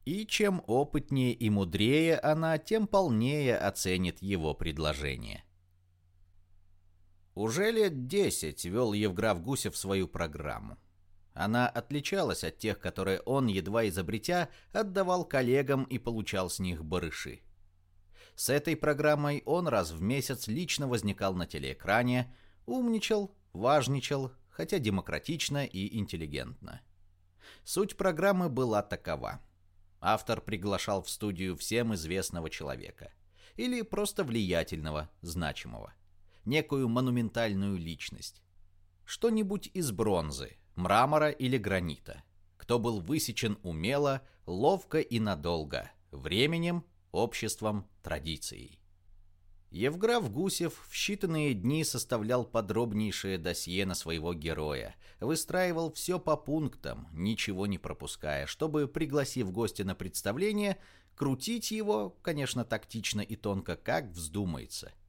И чем опытнее и мудрее она, тем полнее оценит его предложение. Уже лет десять вел Евграф Гусев свою программу. Она отличалась от тех, которые он, едва изобретя, отдавал коллегам и получал с них барыши. С этой программой он раз в месяц лично возникал на телеэкране, умничал, важничал, хотя демократично и интеллигентно. Суть программы была такова. Автор приглашал в студию всем известного человека. Или просто влиятельного, значимого некую монументальную личность. Что-нибудь из бронзы, мрамора или гранита. Кто был высечен умело, ловко и надолго, временем, обществом, традицией. Евграф Гусев в считанные дни составлял подробнейшее досье на своего героя, выстраивал все по пунктам, ничего не пропуская, чтобы, пригласив гостя на представление, крутить его, конечно, тактично и тонко, как вздумается –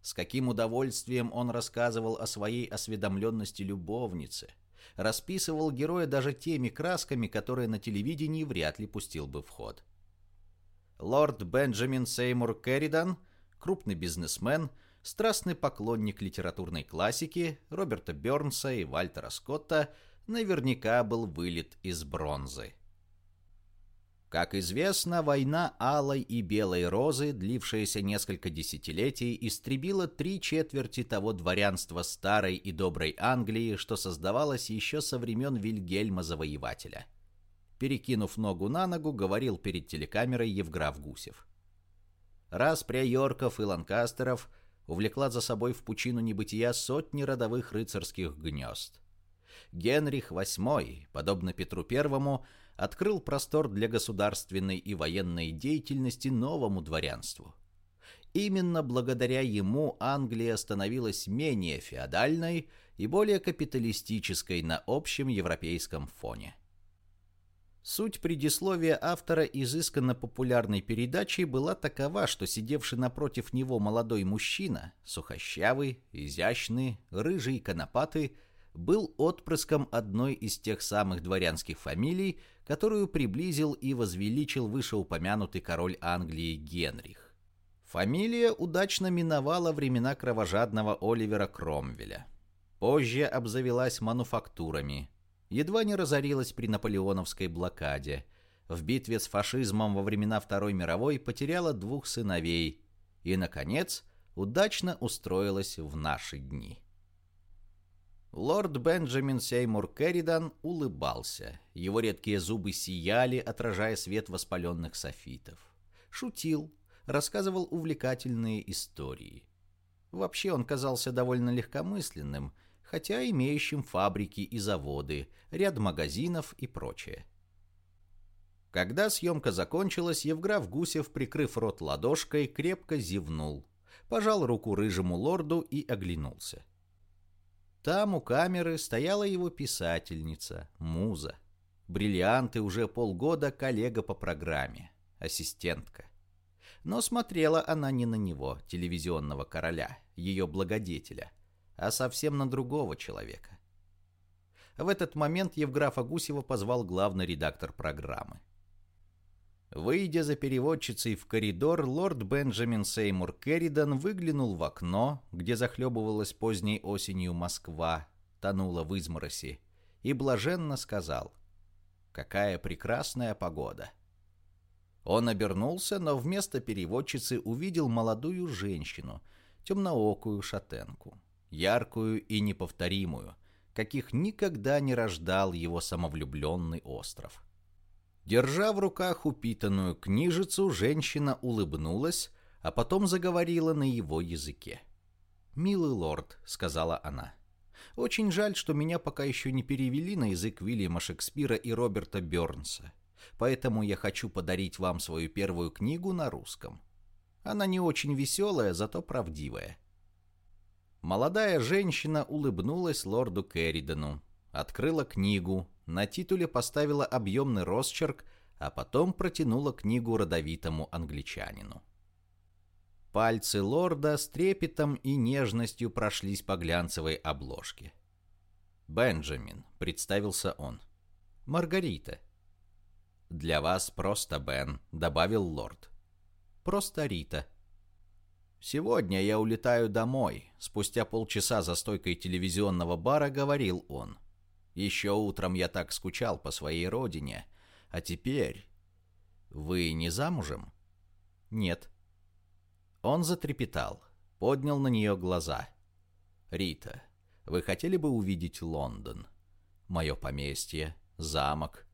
с каким удовольствием он рассказывал о своей осведомленности любовницы. Расписывал героя даже теми красками, которые на телевидении вряд ли пустил бы в ход. Лорд Бенджамин Сеймур Керридан, крупный бизнесмен, страстный поклонник литературной классики Роберта Бернса и Вальтера Скотта, наверняка был вылет из бронзы. Как известно, война Алой и Белой Розы, длившаяся несколько десятилетий, истребила три четверти того дворянства старой и доброй Англии, что создавалось еще со времен Вильгельма Завоевателя. Перекинув ногу на ногу, говорил перед телекамерой Евграф Гусев. Распря Йорков и Ланкастеров увлекла за собой в пучину небытия сотни родовых рыцарских гнезд. Генрих VIII, подобно Петру I, открыл простор для государственной и военной деятельности новому дворянству. Именно благодаря ему Англия становилась менее феодальной и более капиталистической на общем европейском фоне. Суть предисловия автора изысканно популярной передачи была такова, что сидевший напротив него молодой мужчина, сухощавый, изящный, рыжий, конопатый, был отпрыском одной из тех самых дворянских фамилий, которую приблизил и возвеличил вышеупомянутый король Англии Генрих. Фамилия удачно миновала времена кровожадного Оливера Кромвеля. Позже обзавелась мануфактурами. Едва не разорилась при наполеоновской блокаде. В битве с фашизмом во времена Второй мировой потеряла двух сыновей. И, наконец, удачно устроилась в наши дни. Лорд Бенджамин Сеймур Керридан улыбался. Его редкие зубы сияли, отражая свет воспаленных софитов. Шутил, рассказывал увлекательные истории. Вообще он казался довольно легкомысленным, хотя имеющим фабрики и заводы, ряд магазинов и прочее. Когда съемка закончилась, Евграф Гусев, прикрыв рот ладошкой, крепко зевнул, пожал руку рыжему лорду и оглянулся. Там у камеры стояла его писательница, муза. Бриллианты уже полгода коллега по программе, ассистентка. Но смотрела она не на него, телевизионного короля, ее благодетеля, а совсем на другого человека. В этот момент Евграфа Гусева позвал главный редактор программы. Выйдя за переводчицей в коридор, лорд Бенджамин Сеймур Керридан выглянул в окно, где захлебывалась поздней осенью Москва, тонула в измороси, и блаженно сказал «Какая прекрасная погода!». Он обернулся, но вместо переводчицы увидел молодую женщину, темноокую шатенку, яркую и неповторимую, каких никогда не рождал его самовлюбленный остров. Держа в руках упитанную книжицу, женщина улыбнулась, а потом заговорила на его языке. «Милый лорд», — сказала она, — «очень жаль, что меня пока еще не перевели на язык Вильяма Шекспира и Роберта Бернса, поэтому я хочу подарить вам свою первую книгу на русском. Она не очень веселая, зато правдивая». Молодая женщина улыбнулась лорду Керридону, открыла книгу, на титуле поставила объемный росчерк, а потом протянула книгу родовитому англичанину. Пальцы лорда с трепетом и нежностью прошлись по глянцевой обложке. «Бенджамин», — представился он. «Маргарита». «Для вас просто Бен», — добавил лорд. «Просто Рита». «Сегодня я улетаю домой», — спустя полчаса за стойкой телевизионного бара говорил он. Еще утром я так скучал по своей родине, а теперь... Вы не замужем? Нет. Он затрепетал, поднял на нее глаза. Рита, вы хотели бы увидеть Лондон? Мое поместье, замок.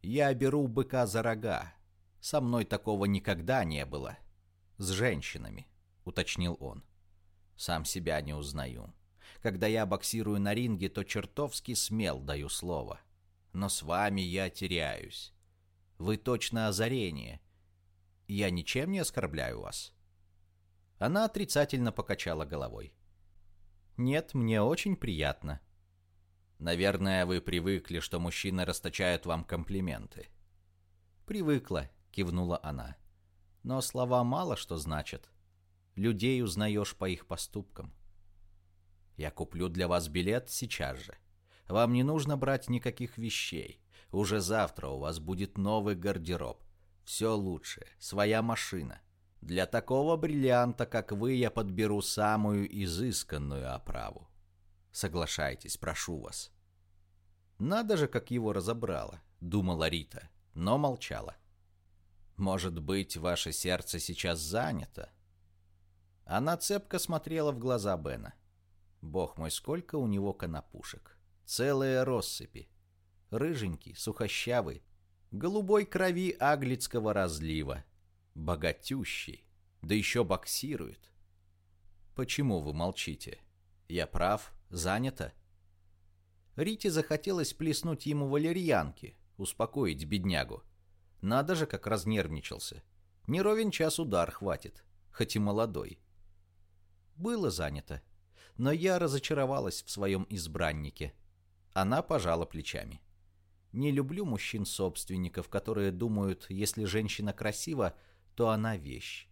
Я беру быка за рога. Со мной такого никогда не было. С женщинами, уточнил он. Сам себя не узнаю. Когда я боксирую на ринге, то чертовски смел, даю слово. Но с вами я теряюсь. Вы точно озарение. Я ничем не оскорбляю вас?» Она отрицательно покачала головой. «Нет, мне очень приятно». «Наверное, вы привыкли, что мужчины расточают вам комплименты». «Привыкла», — кивнула она. «Но слова мало что значат. Людей узнаешь по их поступкам». Я куплю для вас билет сейчас же. Вам не нужно брать никаких вещей. Уже завтра у вас будет новый гардероб. Все лучшее, своя машина. Для такого бриллианта, как вы, я подберу самую изысканную оправу. Соглашайтесь, прошу вас. Надо же, как его разобрала, думала Рита, но молчала. Может быть, ваше сердце сейчас занято? Она цепко смотрела в глаза Бена. Бог мой, сколько у него конопушек. Целые россыпи. Рыженький, сухощавый, голубой крови аглицкого разлива. Богатющий. Да еще боксирует. Почему вы молчите? Я прав? Занято? Рите захотелось плеснуть ему валерьянки, успокоить беднягу. Надо же, как разнервничался. Не ровен час удар хватит, хоть и молодой. Было занято, но я разочаровалась в своем избраннике. Она пожала плечами. Не люблю мужчин-собственников, которые думают, если женщина красива, то она вещь.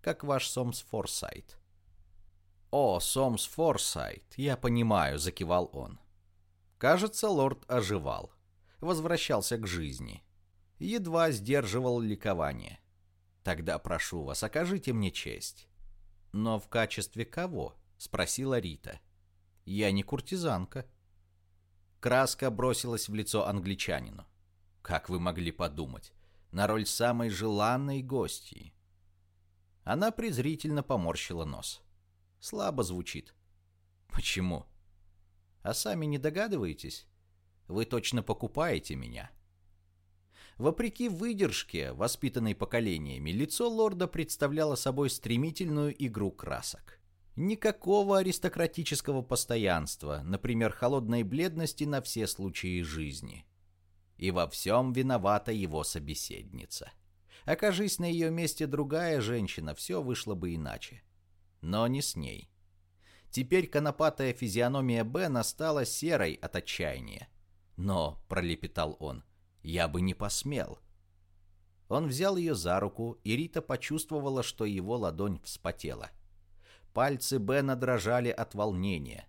Как ваш Сомс Форсайт. «О, Сомс Форсайт, я понимаю», — закивал он. Кажется, лорд оживал. Возвращался к жизни. Едва сдерживал ликование. «Тогда прошу вас, окажите мне честь». «Но в качестве кого?» — спросила Рита. «Я не куртизанка». Краска бросилась в лицо англичанину. «Как вы могли подумать? На роль самой желанной гостьи». Она презрительно поморщила нос. Слабо звучит. «Почему?» А сами не догадываетесь? Вы точно покупаете меня. Вопреки выдержке, воспитанной поколениями, лицо лорда представляло собой стремительную игру красок. Никакого аристократического постоянства, например, холодной бледности на все случаи жизни. И во всем виновата его собеседница. Окажись на ее месте другая женщина, все вышло бы иначе. Но не с ней. Теперь конопатая физиономия Бена стала серой от отчаяния. «Но», — пролепетал он, — «я бы не посмел». Он взял ее за руку, и Рита почувствовала, что его ладонь вспотела. Пальцы Бена дрожали от волнения.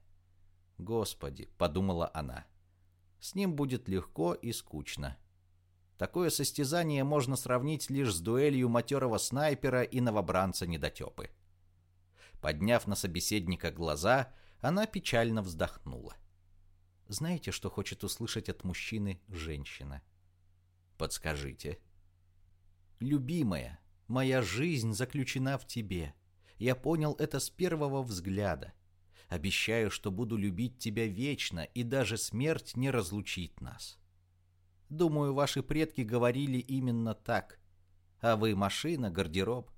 «Господи», — подумала она, — «с ним будет легко и скучно». Такое состязание можно сравнить лишь с дуэлью матерого снайпера и новобранца недотепы. Подняв на собеседника глаза, она печально вздохнула. Знаете, что хочет услышать от мужчины женщина? Подскажите. Любимая, моя жизнь заключена в тебе. Я понял это с первого взгляда. Обещаю, что буду любить тебя вечно, и даже смерть не разлучит нас. Думаю, ваши предки говорили именно так. А вы машина, гардероб.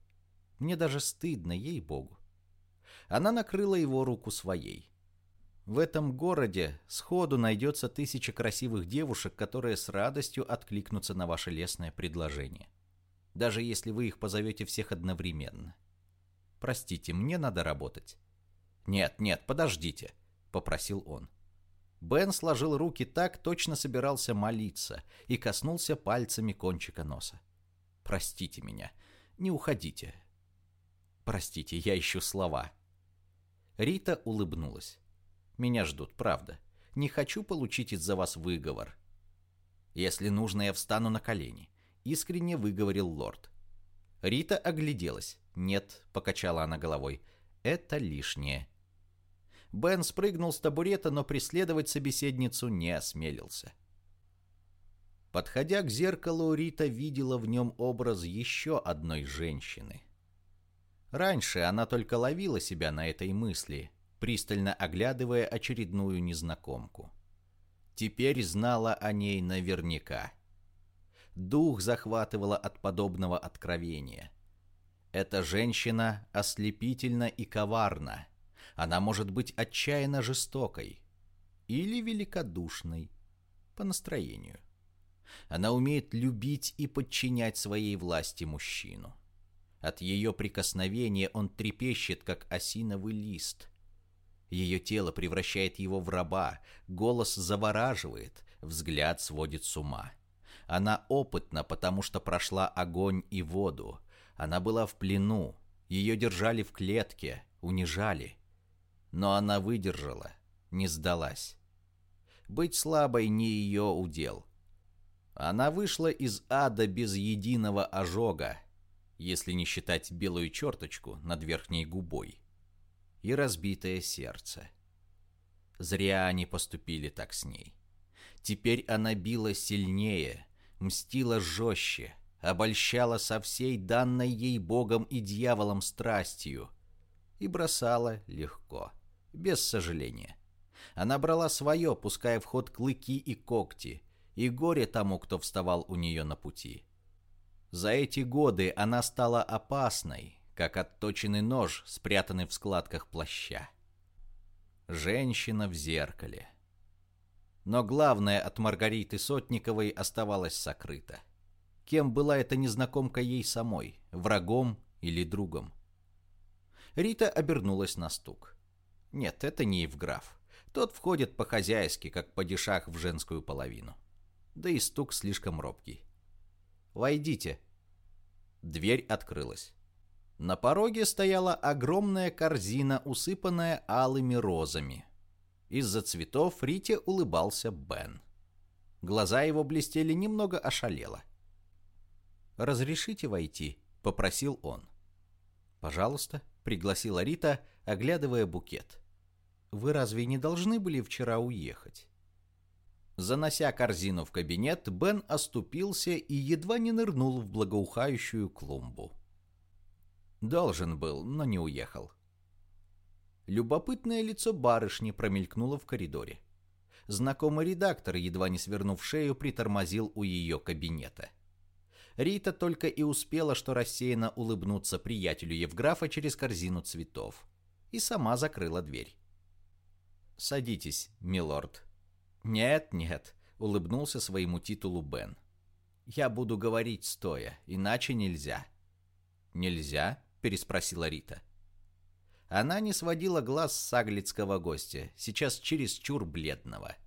Мне даже стыдно, ей-богу. Она накрыла его руку своей. В этом городе сходу найдется тысяча красивых девушек, которые с радостью откликнутся на ваше лестное предложение. Даже если вы их позовете всех одновременно. Простите, мне надо работать. Нет, нет, подождите, попросил он. Бен сложил руки так, точно собирался молиться, и коснулся пальцами кончика носа. «Простите меня. Не уходите. Простите, я ищу слова. Рита улыбнулась. «Меня ждут, правда. Не хочу получить из-за вас выговор». «Если нужно, я встану на колени», — искренне выговорил лорд. Рита огляделась. «Нет», — покачала она головой, — «это лишнее». Бен спрыгнул с табурета, но преследовать собеседницу не осмелился. Подходя к зеркалу, Рита видела в нем образ еще одной женщины — Раньше она только ловила себя на этой мысли, пристально оглядывая очередную незнакомку. Теперь знала о ней наверняка. Дух захватывала от подобного откровения. Эта женщина ослепительна и коварна. Она может быть отчаянно жестокой или великодушной по настроению. Она умеет любить и подчинять своей власти мужчину. От ее прикосновения он трепещет, как осиновый лист. Ее тело превращает его в раба, голос завораживает, взгляд сводит с ума. Она опытна, потому что прошла огонь и воду. Она была в плену, ее держали в клетке, унижали. Но она выдержала, не сдалась. Быть слабой не ее удел. Она вышла из ада без единого ожога, если не считать белую черточку над верхней губой, и разбитое сердце. Зря они поступили так с ней. Теперь она била сильнее, мстила жестче, обольщала со всей данной ей Богом и дьяволом страстью и бросала легко, без сожаления. Она брала свое, пуская в ход клыки и когти, и горе тому, кто вставал у нее на пути. За эти годы она стала опасной, как отточенный нож, спрятанный в складках плаща. Женщина в зеркале. Но главное от Маргариты Сотниковой оставалось сокрыто. Кем была эта незнакомка ей самой, врагом или другом? Рита обернулась на стук. Нет, это не Евграф. Тот входит по-хозяйски, как падишах в женскую половину. Да и стук слишком робкий. «Войдите». Дверь открылась. На пороге стояла огромная корзина, усыпанная алыми розами. Из-за цветов Рите улыбался Бен. Глаза его блестели немного ошалело. «Разрешите войти?» — попросил он. «Пожалуйста», — пригласила Рита, оглядывая букет. «Вы разве не должны были вчера уехать?» Занося корзину в кабинет, Бен оступился и едва не нырнул в благоухающую клумбу. Должен был, но не уехал. Любопытное лицо барышни промелькнуло в коридоре. Знакомый редактор, едва не свернув шею, притормозил у ее кабинета. Рита только и успела, что рассеянно улыбнуться приятелю Евграфа через корзину цветов. И сама закрыла дверь. «Садитесь, милорд». «Нет, нет», — улыбнулся своему титулу Бен. «Я буду говорить стоя, иначе нельзя». «Нельзя?» — переспросила Рита. Она не сводила глаз с аглицкого гостя, сейчас чересчур бледного.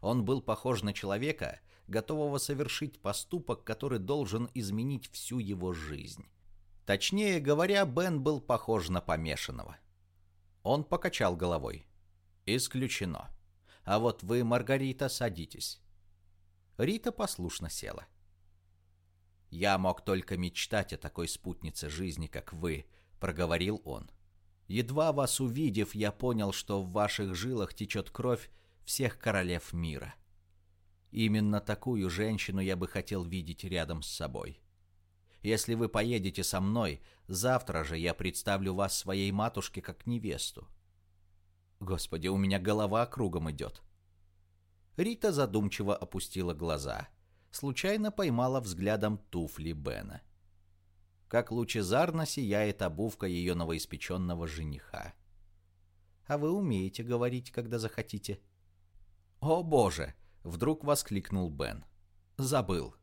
Он был похож на человека, готового совершить поступок, который должен изменить всю его жизнь. Точнее говоря, Бен был похож на помешанного. Он покачал головой. «Исключено. А вот вы, Маргарита, садитесь». Рита послушно села. «Я мог только мечтать о такой спутнице жизни, как вы», — проговорил он. «Едва вас увидев, я понял, что в ваших жилах течет кровь всех королев мира. Именно такую женщину я бы хотел видеть рядом с собой. Если вы поедете со мной, завтра же я представлю вас своей матушке как невесту». «Господи, у меня голова кругом идет». Рита задумчиво опустила глаза — случайно поймала взглядом туфли Бена. Как лучезарно сияет обувка ее новоиспеченного жениха. «А вы умеете говорить, когда захотите?» «О боже!» — вдруг воскликнул Бен. «Забыл».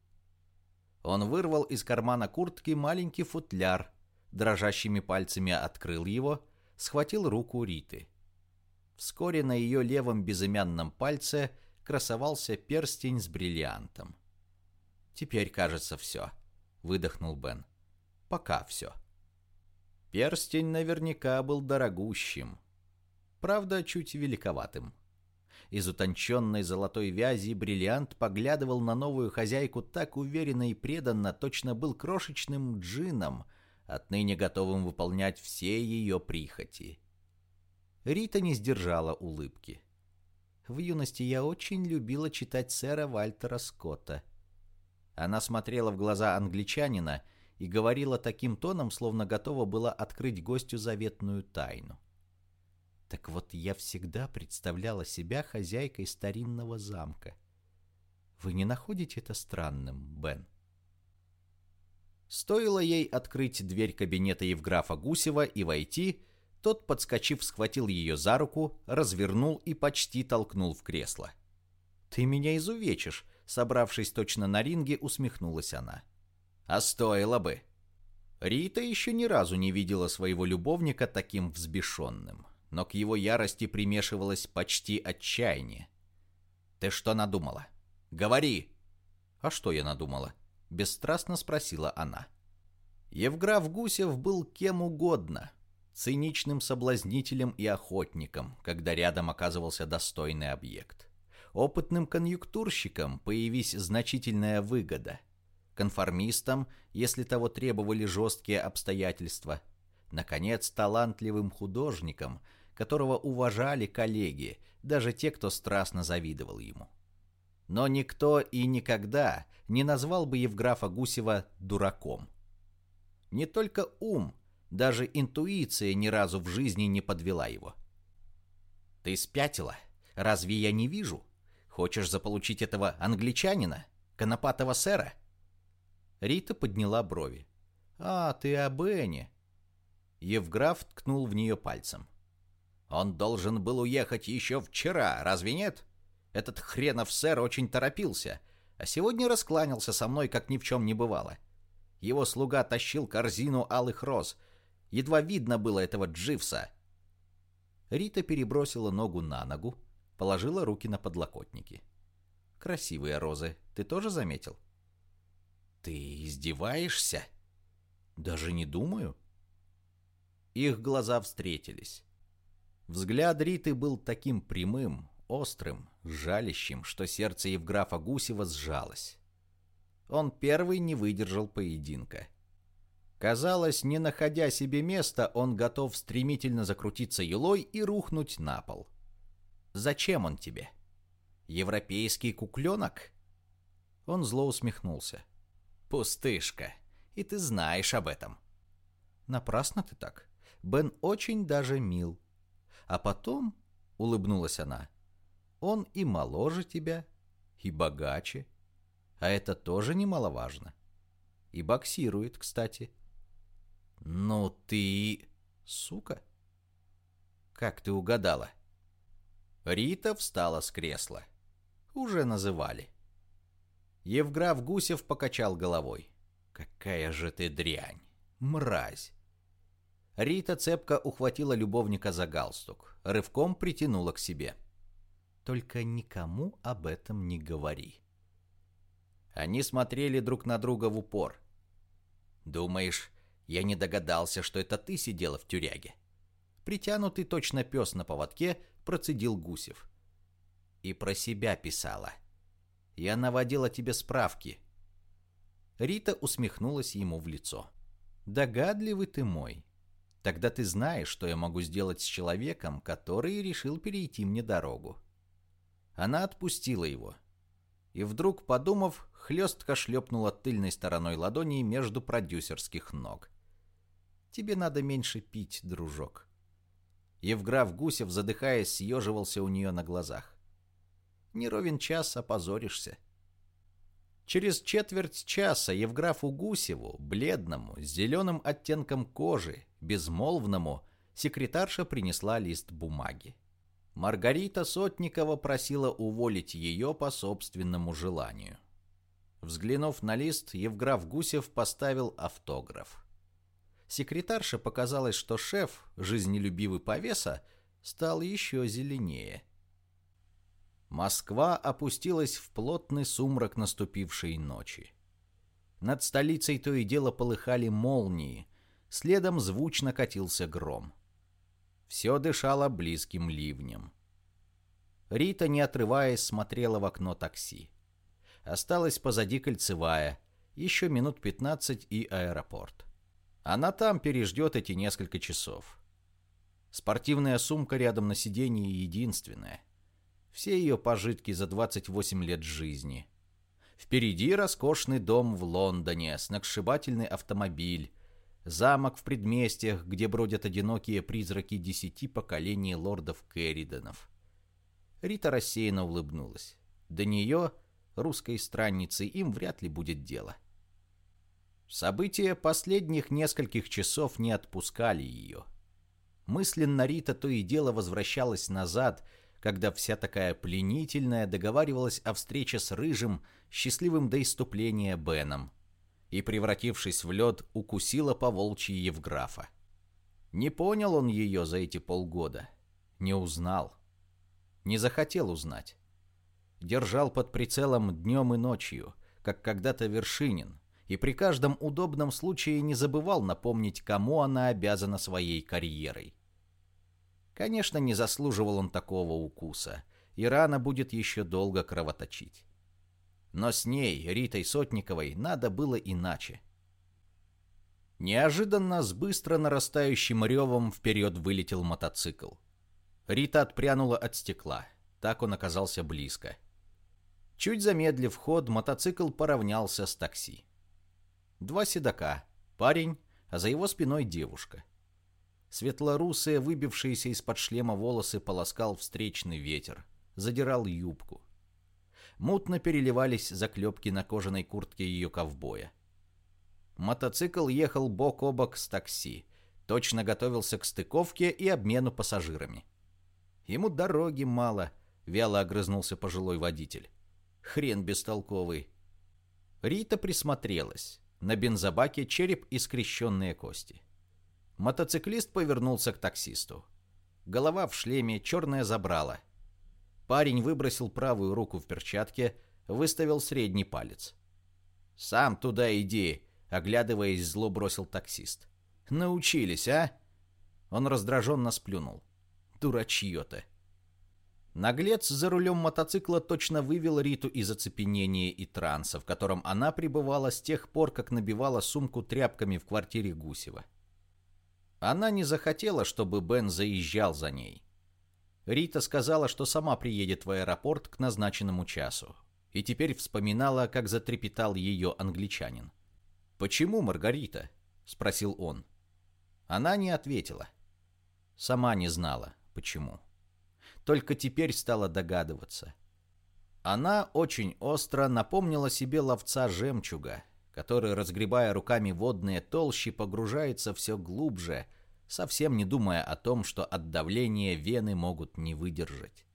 Он вырвал из кармана куртки маленький футляр, дрожащими пальцами открыл его, схватил руку Риты. Вскоре на ее левом безымянном пальце красовался перстень с бриллиантом. «Теперь, кажется, все», — выдохнул Бен. «Пока все». Перстень наверняка был дорогущим. Правда, чуть великоватым. Из утонченной золотой вязи бриллиант поглядывал на новую хозяйку так уверенно и преданно, точно был крошечным джином, отныне готовым выполнять все ее прихоти. Рита не сдержала улыбки. В юности я очень любила читать сэра Вальтера Скотта. Она смотрела в глаза англичанина и говорила таким тоном, словно готова была открыть гостю заветную тайну. Так вот, я всегда представляла себя хозяйкой старинного замка. Вы не находите это странным, Бен? Стоило ей открыть дверь кабинета Евграфа Гусева и войти, тот, подскочив, схватил ее за руку, развернул и почти толкнул в кресло. «Ты меня изувечишь», Собравшись точно на ринге, усмехнулась она. А стоило бы. Рита еще ни разу не видела своего любовника таким взбешенным, но к его ярости примешивалось почти отчаяние. «Ты что надумала? Говори!» «А что я надумала?» — бесстрастно спросила она. Евграф Гусев был кем угодно, циничным соблазнителем и охотником, когда рядом оказывался достойный объект опытным конъюнктурщикам появись значительная выгода, конформистам, если того требовали жесткие обстоятельства, наконец, талантливым художникам, которого уважали коллеги, даже те, кто страстно завидовал ему. Но никто и никогда не назвал бы Евграфа Гусева дураком. Не только ум, даже интуиция ни разу в жизни не подвела его. «Ты спятила? Разве я не вижу? Хочешь заполучить этого англичанина? Конопатого сэра?» Рита подняла брови. «А, ты о Бене». Евграф ткнул в нее пальцем. «Он должен был уехать еще вчера, разве нет? Этот хренов сэр очень торопился, а сегодня раскланялся со мной, как ни в чем не бывало. Его слуга тащил корзину алых роз. Едва видно было этого Дживса». Рита перебросила ногу на ногу, положила руки на подлокотники. «Красивые розы. Ты тоже заметил?» «Ты издеваешься?» «Даже не думаю». Их глаза встретились. Взгляд Риты был таким прямым, острым, жалящим, что сердце Евграфа Гусева сжалось. Он первый не выдержал поединка. Казалось, не находя себе места, он готов стремительно закрутиться юлой и рухнуть на пол. «Зачем он тебе? Европейский кукленок?» Он зло усмехнулся. Пустышка. И ты знаешь об этом. Напрасно ты так. Бен очень даже мил. А потом, улыбнулась она, он и моложе тебя, и богаче. А это тоже немаловажно. И боксирует, кстати. Ну ты... сука. Как ты угадала? Рита встала с кресла. Уже называли. Евграф Гусев покачал головой. «Какая же ты дрянь! Мразь!» Рита цепко ухватила любовника за галстук, рывком притянула к себе. «Только никому об этом не говори». Они смотрели друг на друга в упор. «Думаешь, я не догадался, что это ты сидела в тюряге?» Притянутый точно пес на поводке процедил Гусев. «И про себя писала. Я наводила тебе справки». Рита усмехнулась ему в лицо. «Догадливый ты мой. Тогда ты знаешь, что я могу сделать с человеком, который решил перейти мне дорогу». Она отпустила его. И вдруг, подумав, хлестко шлепнула тыльной стороной ладони между продюсерских ног. «Тебе надо меньше пить, дружок». Евграф Гусев, задыхаясь, съеживался у нее на глазах. Не ровен час опозоришься. Через четверть часа Евграфу Гусеву, бледному, с зеленым оттенком кожи, безмолвному, секретарша принесла лист бумаги. Маргарита Сотникова просила уволить ее по собственному желанию. Взглянув на лист, Евграф Гусев поставил автограф. Секретарше показалось, что шеф, жизнелюбивый повеса, стал еще зеленее – Москва опустилась в плотный сумрак наступившей ночи. Над столицей то и дело полыхали молнии, следом звучно катился гром. Все дышало близким ливнем. Рита, не отрываясь, смотрела в окно такси. Осталась позади кольцевая, еще минут пятнадцать и аэропорт. Она там переждет эти несколько часов. Спортивная сумка рядом на сиденье единственная — все ее пожитки за 28 лет жизни. Впереди роскошный дом в Лондоне, сногсшибательный автомобиль, замок в предместьях, где бродят одинокие призраки десяти поколений лордов Керриденов. Рита рассеянно улыбнулась. До нее, русской странницы, им вряд ли будет дело. События последних нескольких часов не отпускали ее. Мысленно Рита то и дело возвращалась назад когда вся такая пленительная договаривалась о встрече с рыжим, счастливым до иступления Беном, и, превратившись в лед, укусила по волчьи Евграфа. Не понял он ее за эти полгода, не узнал, не захотел узнать. Держал под прицелом днем и ночью, как когда-то Вершинин, и при каждом удобном случае не забывал напомнить, кому она обязана своей карьерой. Конечно, не заслуживал он такого укуса, и рана будет еще долго кровоточить. Но с ней, Ритой Сотниковой, надо было иначе. Неожиданно с быстро нарастающим ревом вперед вылетел мотоцикл. Рита отпрянула от стекла. Так он оказался близко. Чуть замедлив ход, мотоцикл поравнялся с такси. Два седока, парень, а за его спиной девушка. Светлорусые, выбившиеся из-под шлема волосы, полоскал встречный ветер, задирал юбку. Мутно переливались заклепки на кожаной куртке ее ковбоя. Мотоцикл ехал бок о бок с такси, точно готовился к стыковке и обмену пассажирами. Ему дороги мало, вяло огрызнулся пожилой водитель. Хрен бестолковый. Рита присмотрелась. На бензобаке череп и скрещенные кости. Мотоциклист повернулся к таксисту. Голова в шлеме, черное забрало. Парень выбросил правую руку в перчатке, выставил средний палец. «Сам туда иди!» — оглядываясь, зло бросил таксист. «Научились, а?» Он раздраженно сплюнул. «Дурачье-то!» Наглец за рулем мотоцикла точно вывел Риту из оцепенения и транса, в котором она пребывала с тех пор, как набивала сумку тряпками в квартире Гусева. Она не захотела, чтобы Бен заезжал за ней. Рита сказала, что сама приедет в аэропорт к назначенному часу. И теперь вспоминала, как затрепетал ее англичанин. «Почему, Маргарита?» — спросил он. Она не ответила. Сама не знала, почему только теперь стала догадываться. Она очень остро напомнила себе ловца жемчуга, который, разгребая руками водные толщи, погружается все глубже, совсем не думая о том, что от давления вены могут не выдержать.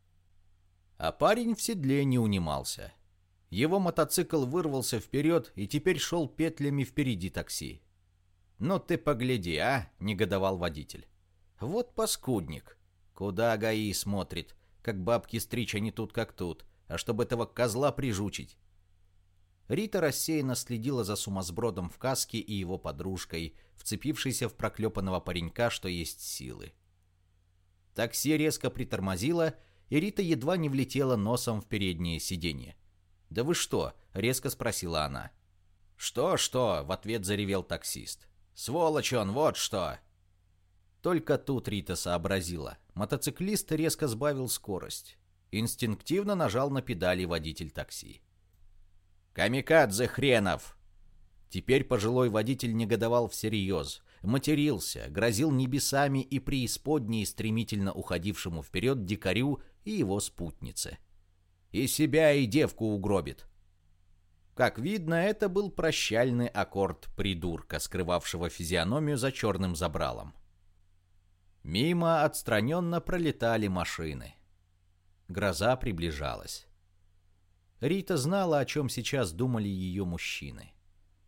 А парень в седле не унимался. Его мотоцикл вырвался вперед и теперь шел петлями впереди такси. «Ну ты погляди, а!» — негодовал водитель. «Вот паскудник. Куда ГАИ смотрит? Как бабки стричь, они тут как тут. А чтобы этого козла прижучить. Рита рассеянно следила за сумасбродом в каске и его подружкой, вцепившейся в проклепанного паренька, что есть силы. Такси резко притормозило, и Рита едва не влетела носом в переднее сиденье. «Да вы что?» — резко спросила она. «Что-что?» — в ответ заревел таксист. «Сволочь он, вот что!» Только тут Рита сообразила. Мотоциклист резко сбавил скорость. Инстинктивно нажал на педали водитель такси. «Камикадзе хренов!» Теперь пожилой водитель негодовал всерьез, матерился, грозил небесами и преисподней стремительно уходившему вперед дикарю и его спутнице. И себя, и девку угробит. Как видно, это был прощальный аккорд придурка, скрывавшего физиономию за черным забралом. Мимо отстраненно пролетали машины. Гроза приближалась. Рита знала, о чем сейчас думали ее мужчины.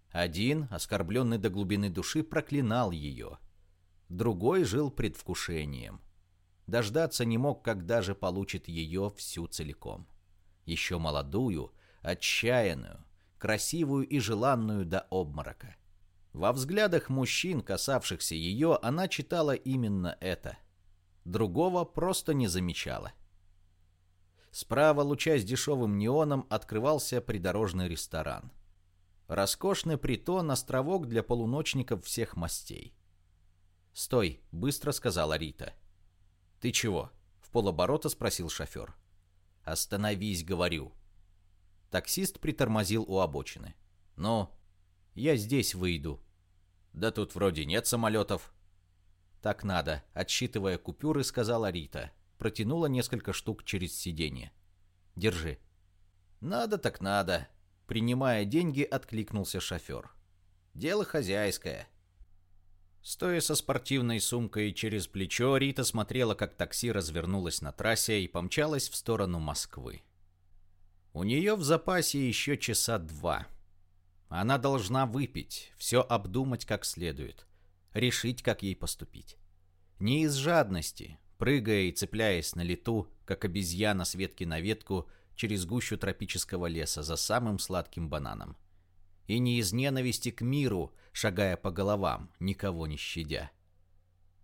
Один, оскорбленный до глубины души, проклинал ее. Другой жил предвкушением. Дождаться не мог, когда же получит ее всю целиком. Еще молодую, отчаянную, красивую и желанную до обморока. Во взглядах мужчин, касавшихся ее, она читала именно это. Другого просто не замечала. Справа, лучась дешевым неоном, открывался придорожный ресторан. Роскошный притон, островок для полуночников всех мастей. «Стой!» — быстро сказала Рита. «Ты чего?» — в полоборота спросил шофер. «Остановись, говорю». Таксист притормозил у обочины. «Ну, я здесь выйду. Да тут вроде нет самолетов. Так надо, отсчитывая купюры, сказала Рита. Протянула несколько штук через сиденье. Держи. Надо так надо. Принимая деньги, откликнулся шофер. Дело хозяйское. Стоя со спортивной сумкой через плечо, Рита смотрела, как такси развернулось на трассе и помчалось в сторону Москвы. У нее в запасе еще часа два. Она должна выпить, все обдумать как следует, решить, как ей поступить. Не из жадности, прыгая и цепляясь на лету, как обезьяна с ветки на ветку, через гущу тропического леса за самым сладким бананом. И не из ненависти к миру, шагая по головам, никого не щадя.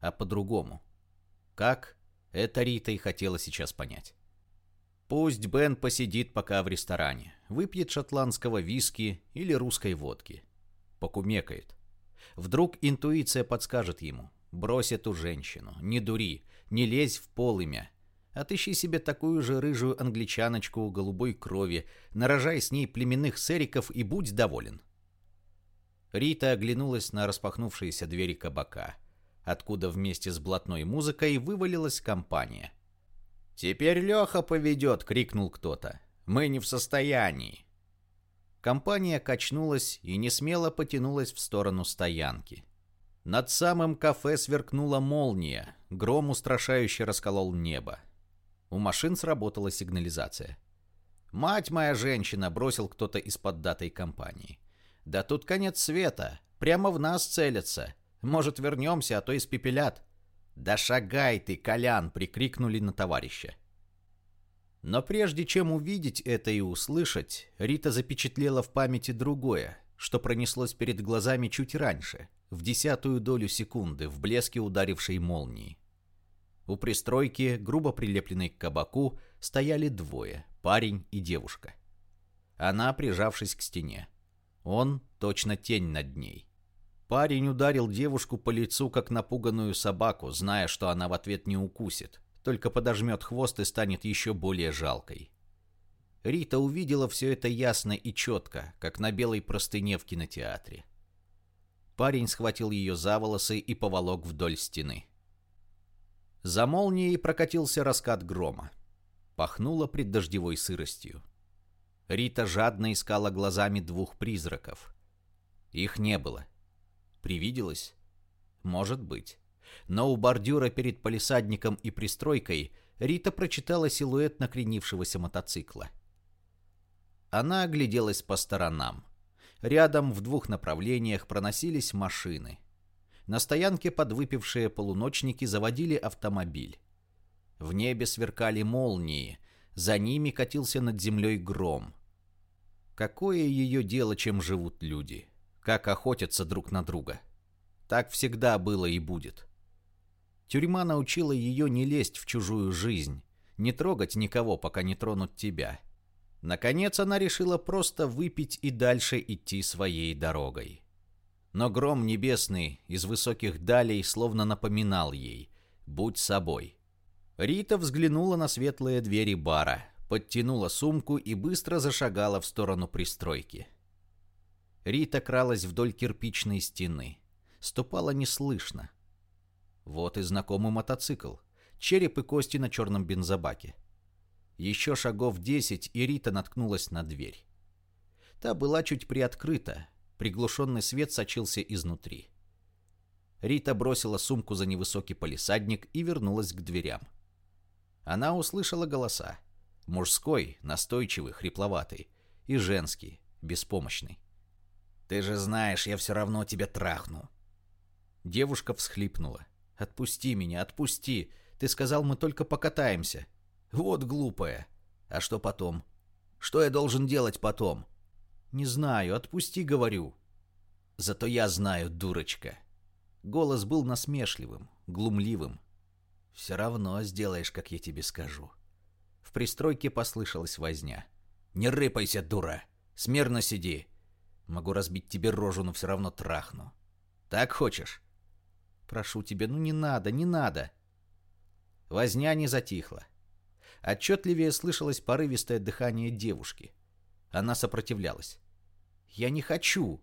А по-другому. Как? Это Рита и хотела сейчас понять. Пусть Бен посидит пока в ресторане, выпьет шотландского виски или русской водки. Покумекает. Вдруг интуиция подскажет ему. Брось эту женщину, не дури, не лезь в полымя. Отыщи себе такую же рыжую англичаночку голубой крови, нарожай с ней племенных сэриков и будь доволен. Рита оглянулась на распахнувшиеся двери кабака, откуда вместе с блатной музыкой вывалилась компания. «Теперь Леха поведет!» — крикнул кто-то. «Мы не в состоянии!» Компания качнулась и несмело потянулась в сторону стоянки. Над самым кафе сверкнула молния, гром устрашающе расколол небо. У машин сработала сигнализация. «Мать моя женщина!» — бросил кто-то из поддатой компании. «Да тут конец света! Прямо в нас целятся! Может, вернемся, а то испепелят!» «Да шагай ты, Колян!» — прикрикнули на товарища. Но прежде чем увидеть это и услышать, Рита запечатлела в памяти другое, что пронеслось перед глазами чуть раньше, в десятую долю секунды, в блеске ударившей молнии. У пристройки, грубо прилепленной к кабаку, стояли двое, парень и девушка. Она, прижавшись к стене. Он точно тень над ней. Парень ударил девушку по лицу, как напуганную собаку, зная, что она в ответ не укусит только подожмет хвост и станет еще более жалкой. Рита увидела все это ясно и четко, как на белой простыне в кинотеатре. Парень схватил ее за волосы и поволок вдоль стены. За молнией прокатился раскат грома. Пахнуло преддождевой сыростью. Рита жадно искала глазами двух призраков. Их не было. Привиделось? Может быть но у бордюра перед палисадником и пристройкой Рита прочитала силуэт накренившегося мотоцикла. Она огляделась по сторонам. Рядом в двух направлениях проносились машины. На стоянке подвыпившие полуночники заводили автомобиль. В небе сверкали молнии, за ними катился над землей гром. Какое ее дело, чем живут люди? Как охотятся друг на друга? Так всегда было и будет. Тюрьма научила ее не лезть в чужую жизнь, не трогать никого, пока не тронут тебя. Наконец она решила просто выпить и дальше идти своей дорогой. Но гром небесный из высоких далей словно напоминал ей «Будь собой». Рита взглянула на светлые двери бара, подтянула сумку и быстро зашагала в сторону пристройки. Рита кралась вдоль кирпичной стены. Ступала неслышно. Вот и знакомый мотоцикл. Череп и кости на черном бензобаке. Еще шагов десять, и Рита наткнулась на дверь. Та была чуть приоткрыта. Приглушенный свет сочился изнутри. Рита бросила сумку за невысокий полисадник и вернулась к дверям. Она услышала голоса. Мужской, настойчивый, хрипловатый. И женский, беспомощный. «Ты же знаешь, я все равно тебя трахну». Девушка всхлипнула. «Отпусти меня, отпусти. Ты сказал, мы только покатаемся». «Вот глупая. А что потом? Что я должен делать потом?» «Не знаю, отпусти, говорю». «Зато я знаю, дурочка». Голос был насмешливым, глумливым. «Все равно сделаешь, как я тебе скажу». В пристройке послышалась возня. «Не рыпайся, дура! Смирно сиди! Могу разбить тебе рожу, но все равно трахну. Так хочешь?» Прошу тебя, ну не надо, не надо. Возня не затихла. Отчетливее слышалось порывистое дыхание девушки. Она сопротивлялась. «Я не хочу!»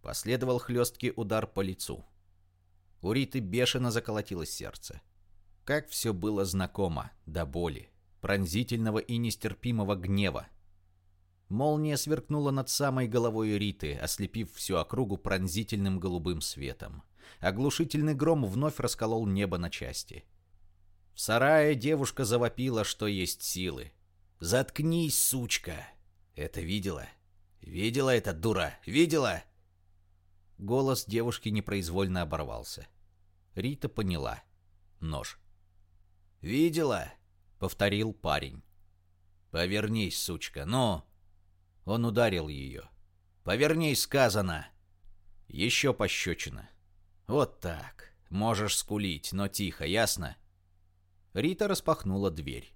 Последовал хлесткий удар по лицу. У Риты бешено заколотилось сердце. Как все было знакомо, до боли, пронзительного и нестерпимого гнева. Молния сверкнула над самой головой Риты, ослепив всю округу пронзительным голубым светом. Оглушительный гром вновь расколол небо на части. В сарае девушка завопила, что есть силы. «Заткнись, сучка!» «Это видела? Видела эта дура? Видела?» Голос девушки непроизвольно оборвался. Рита поняла. Нож. «Видела?» — повторил парень. «Повернись, сучка, ну!» Он ударил ее. «Повернись, сказано!» Еще пощечина. Вот так. Можешь скулить, но тихо, ясно? Рита распахнула дверь.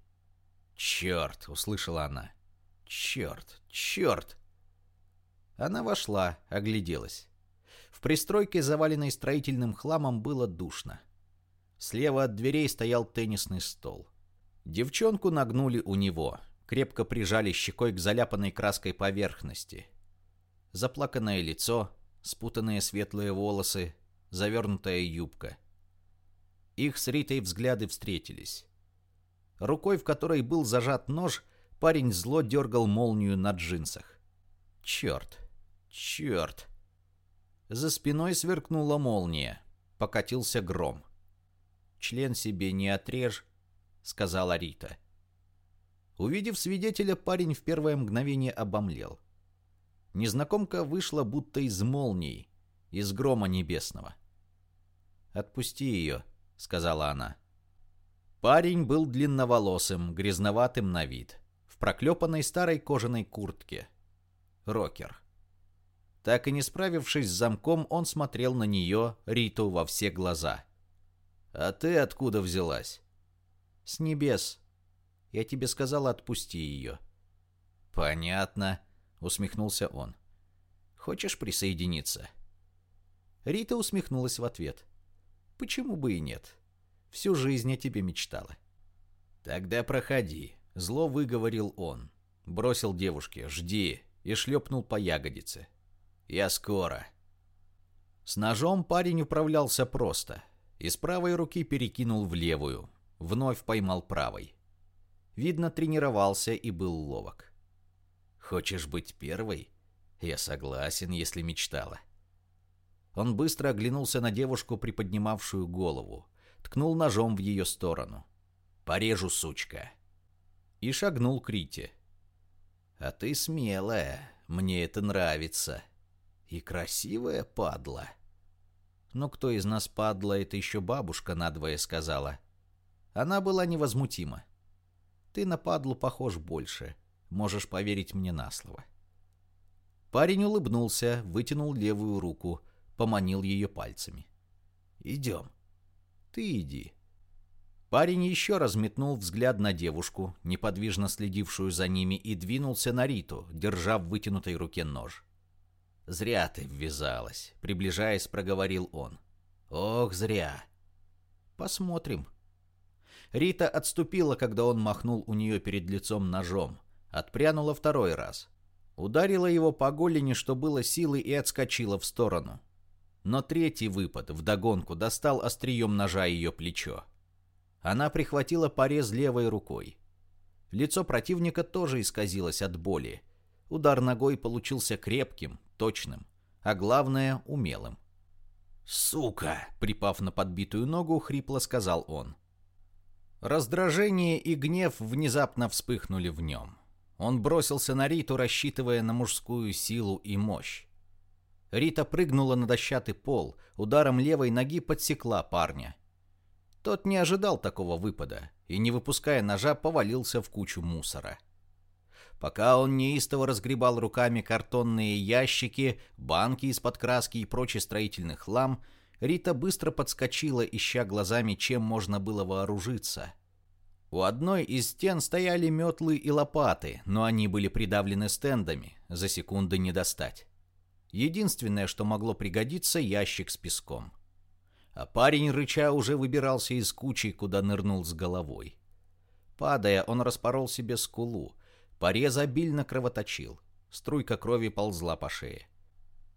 «Черт!» — услышала она. «Черт! Черт!» Она вошла, огляделась. В пристройке, заваленной строительным хламом, было душно. Слева от дверей стоял теннисный стол. Девчонку нагнули у него, крепко прижали щекой к заляпанной краской поверхности. Заплаканное лицо, спутанные светлые волосы, завернутая юбка. Их с Ритой взгляды встретились. Рукой, в которой был зажат нож, парень зло дергал молнию на джинсах. Черт, черт. За спиной сверкнула молния. Покатился гром. «Член себе не отрежь», — сказала Рита. Увидев свидетеля, парень в первое мгновение обомлел. Незнакомка вышла будто из молнии, из грома небесного. «Отпусти ее», — сказала она. Парень был длинноволосым, грязноватым на вид, в проклепанной старой кожаной куртке. Рокер. Так и не справившись с замком, он смотрел на нее, Риту, во все глаза. «А ты откуда взялась?» «С небес. Я тебе сказал, отпусти ее». «Понятно», — усмехнулся он. «Хочешь присоединиться?» Рита усмехнулась в ответ. «Почему бы и нет? Всю жизнь о тебе мечтала». «Тогда проходи», — зло выговорил он. Бросил девушке «Жди» и шлепнул по ягодице. «Я скоро». С ножом парень управлялся просто. Из правой руки перекинул в левую. Вновь поймал правой. Видно, тренировался и был ловок. «Хочешь быть первой?» «Я согласен, если мечтала». Он быстро оглянулся на девушку, приподнимавшую голову. Ткнул ножом в ее сторону. «Порежу, сучка!» И шагнул к Рите. «А ты смелая, мне это нравится. И красивая падла». Но кто из нас падла, это еще бабушка надвое сказала. Она была невозмутима. Ты на падлу похож больше. Можешь поверить мне на слово. Парень улыбнулся, вытянул левую руку, поманил ее пальцами. «Идем». «Ты иди». Парень еще раз метнул взгляд на девушку, неподвижно следившую за ними, и двинулся на Риту, держа в вытянутой руке нож. «Зря ты ввязалась», — приближаясь, проговорил он. «Ох, зря». «Посмотрим». Рита отступила, когда он махнул у нее перед лицом ножом. Отпрянула второй раз. Ударила его по голени, что было силы, и отскочила в сторону но третий выпад вдогонку достал острием ножа ее плечо. Она прихватила порез левой рукой. Лицо противника тоже исказилось от боли. Удар ногой получился крепким, точным, а главное — умелым. «Сука!» — припав на подбитую ногу, хрипло сказал он. Раздражение и гнев внезапно вспыхнули в нем. Он бросился на Риту, рассчитывая на мужскую силу и мощь. Рита прыгнула на дощатый пол, ударом левой ноги подсекла парня. Тот не ожидал такого выпада и, не выпуская ножа, повалился в кучу мусора. Пока он неистово разгребал руками картонные ящики, банки из-под краски и прочий строительный хлам, Рита быстро подскочила, ища глазами, чем можно было вооружиться. У одной из стен стояли метлы и лопаты, но они были придавлены стендами, за секунды не достать. Единственное, что могло пригодиться, ящик с песком. А парень, рыча, уже выбирался из кучи, куда нырнул с головой. Падая, он распорол себе скулу. Порез обильно кровоточил. Струйка крови ползла по шее.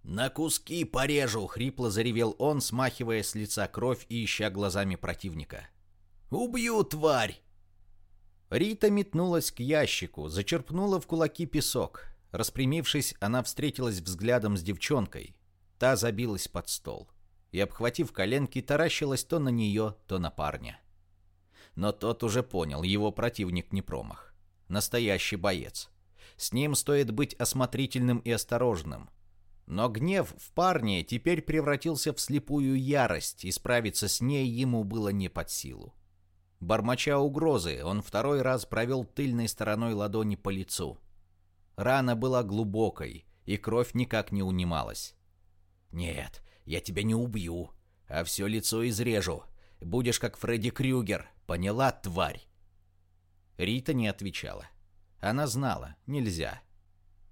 «На куски порежу!» — хрипло заревел он, смахивая с лица кровь и ища глазами противника. «Убью, тварь!» Рита метнулась к ящику, зачерпнула в кулаки песок. Распрямившись, она встретилась взглядом с девчонкой. Та забилась под стол и, обхватив коленки, таращилась то на нее, то на парня. Но тот уже понял, его противник не промах. Настоящий боец. С ним стоит быть осмотрительным и осторожным. Но гнев в парне теперь превратился в слепую ярость, и справиться с ней ему было не под силу. Бормоча угрозы, он второй раз провел тыльной стороной ладони по лицу – Рана была глубокой, и кровь никак не унималась. «Нет, я тебя не убью, а все лицо изрежу. Будешь как Фредди Крюгер, поняла, тварь?» Рита не отвечала. Она знала, нельзя.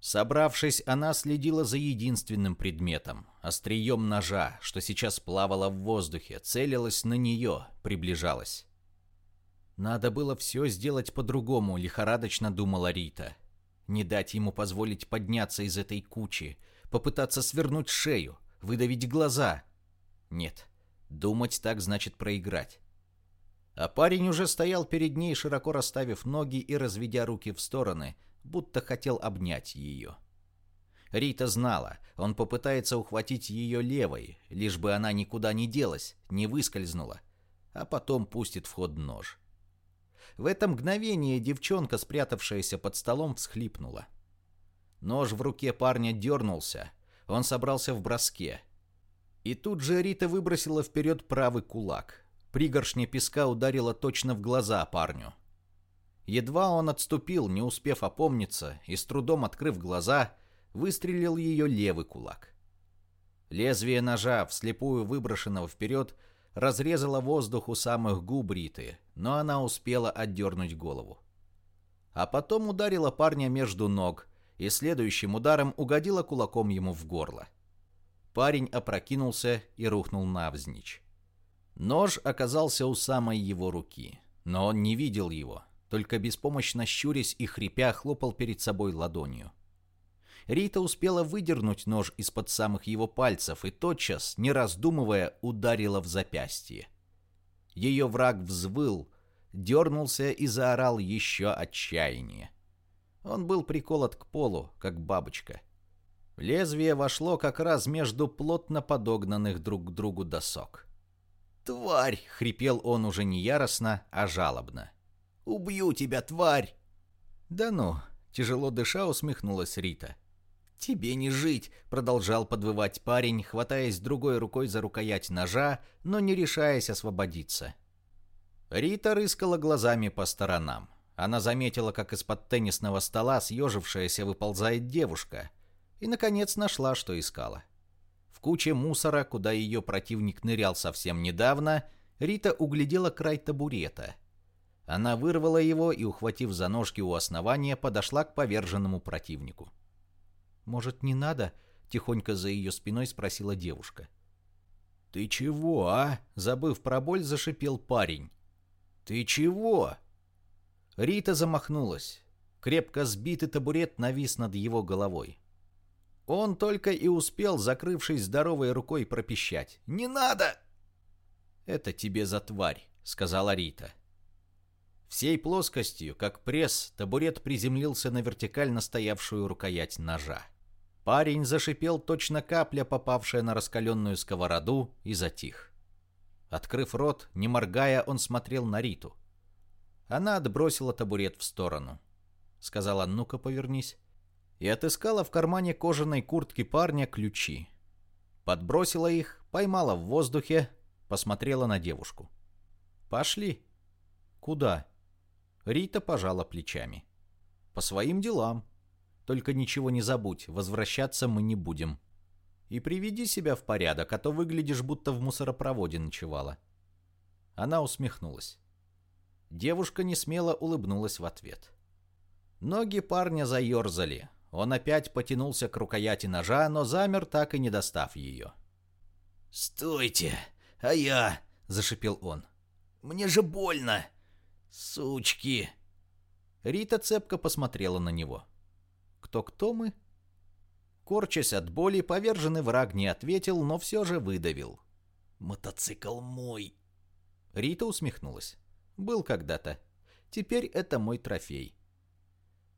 Собравшись, она следила за единственным предметом — острием ножа, что сейчас плавало в воздухе, целилась на нее, приближалась. Надо было все сделать по-другому, лихорадочно думала Рита. Не дать ему позволить подняться из этой кучи, попытаться свернуть шею, выдавить глаза. Нет, думать так значит проиграть. А парень уже стоял перед ней, широко расставив ноги и разведя руки в стороны, будто хотел обнять ее. Рита знала, он попытается ухватить ее левой, лишь бы она никуда не делась, не выскользнула, а потом пустит в ход нож. В это мгновение девчонка, спрятавшаяся под столом, всхлипнула. Нож в руке парня дернулся. Он собрался в броске. И тут же Рита выбросила вперед правый кулак. Пригоршня песка ударила точно в глаза парню. Едва он отступил, не успев опомниться, и с трудом открыв глаза, выстрелил ее левый кулак. Лезвие ножа, вслепую выброшенного вперед, разрезала воздух у самых губ Риты, но она успела отдернуть голову. А потом ударила парня между ног и следующим ударом угодила кулаком ему в горло. Парень опрокинулся и рухнул навзничь. Нож оказался у самой его руки, но он не видел его, только беспомощно щурясь и хрипя хлопал перед собой ладонью. Рита успела выдернуть нож из-под самых его пальцев и тотчас, не раздумывая, ударила в запястье. Ее враг взвыл, дернулся и заорал еще отчаяние. Он был приколот к полу, как бабочка. Лезвие вошло как раз между плотно подогнанных друг к другу досок. «Тварь!» — хрипел он уже не яростно, а жалобно. «Убью тебя, тварь!» «Да ну!» — тяжело дыша усмехнулась Рита. «Тебе не жить!» — продолжал подвывать парень, хватаясь другой рукой за рукоять ножа, но не решаясь освободиться. Рита рыскала глазами по сторонам. Она заметила, как из-под теннисного стола съежившаяся выползает девушка, и, наконец, нашла, что искала. В куче мусора, куда ее противник нырял совсем недавно, Рита углядела край табурета. Она вырвала его и, ухватив за ножки у основания, подошла к поверженному противнику. «Может, не надо?» — тихонько за ее спиной спросила девушка. «Ты чего, а?» — забыв про боль, зашипел парень. «Ты чего?» Рита замахнулась. Крепко сбитый табурет навис над его головой. Он только и успел, закрывшись здоровой рукой, пропищать. «Не надо!» «Это тебе за тварь», — сказала Рита. Всей плоскостью, как пресс, табурет приземлился на вертикально стоявшую рукоять ножа. Парень зашипел точно капля, попавшая на раскаленную сковороду, и затих. Открыв рот, не моргая, он смотрел на Риту. Она отбросила табурет в сторону. Сказала, ну-ка повернись. И отыскала в кармане кожаной куртки парня ключи. Подбросила их, поймала в воздухе, посмотрела на девушку. «Пошли». «Куда?» Рита пожала плечами. «По своим делам. Только ничего не забудь, возвращаться мы не будем. И приведи себя в порядок, а то выглядишь, будто в мусоропроводе ночевала». Она усмехнулась. Девушка несмело улыбнулась в ответ. Ноги парня заерзали. Он опять потянулся к рукояти ножа, но замер, так и не достав ее. «Стойте! А я!» — зашипел он. «Мне же больно! Сучки!» Рита цепко посмотрела на него. Кто-кто мы? Корчась от боли, поверженный враг не ответил, но все же выдавил. «Мотоцикл мой!» Рита усмехнулась. «Был когда-то. Теперь это мой трофей».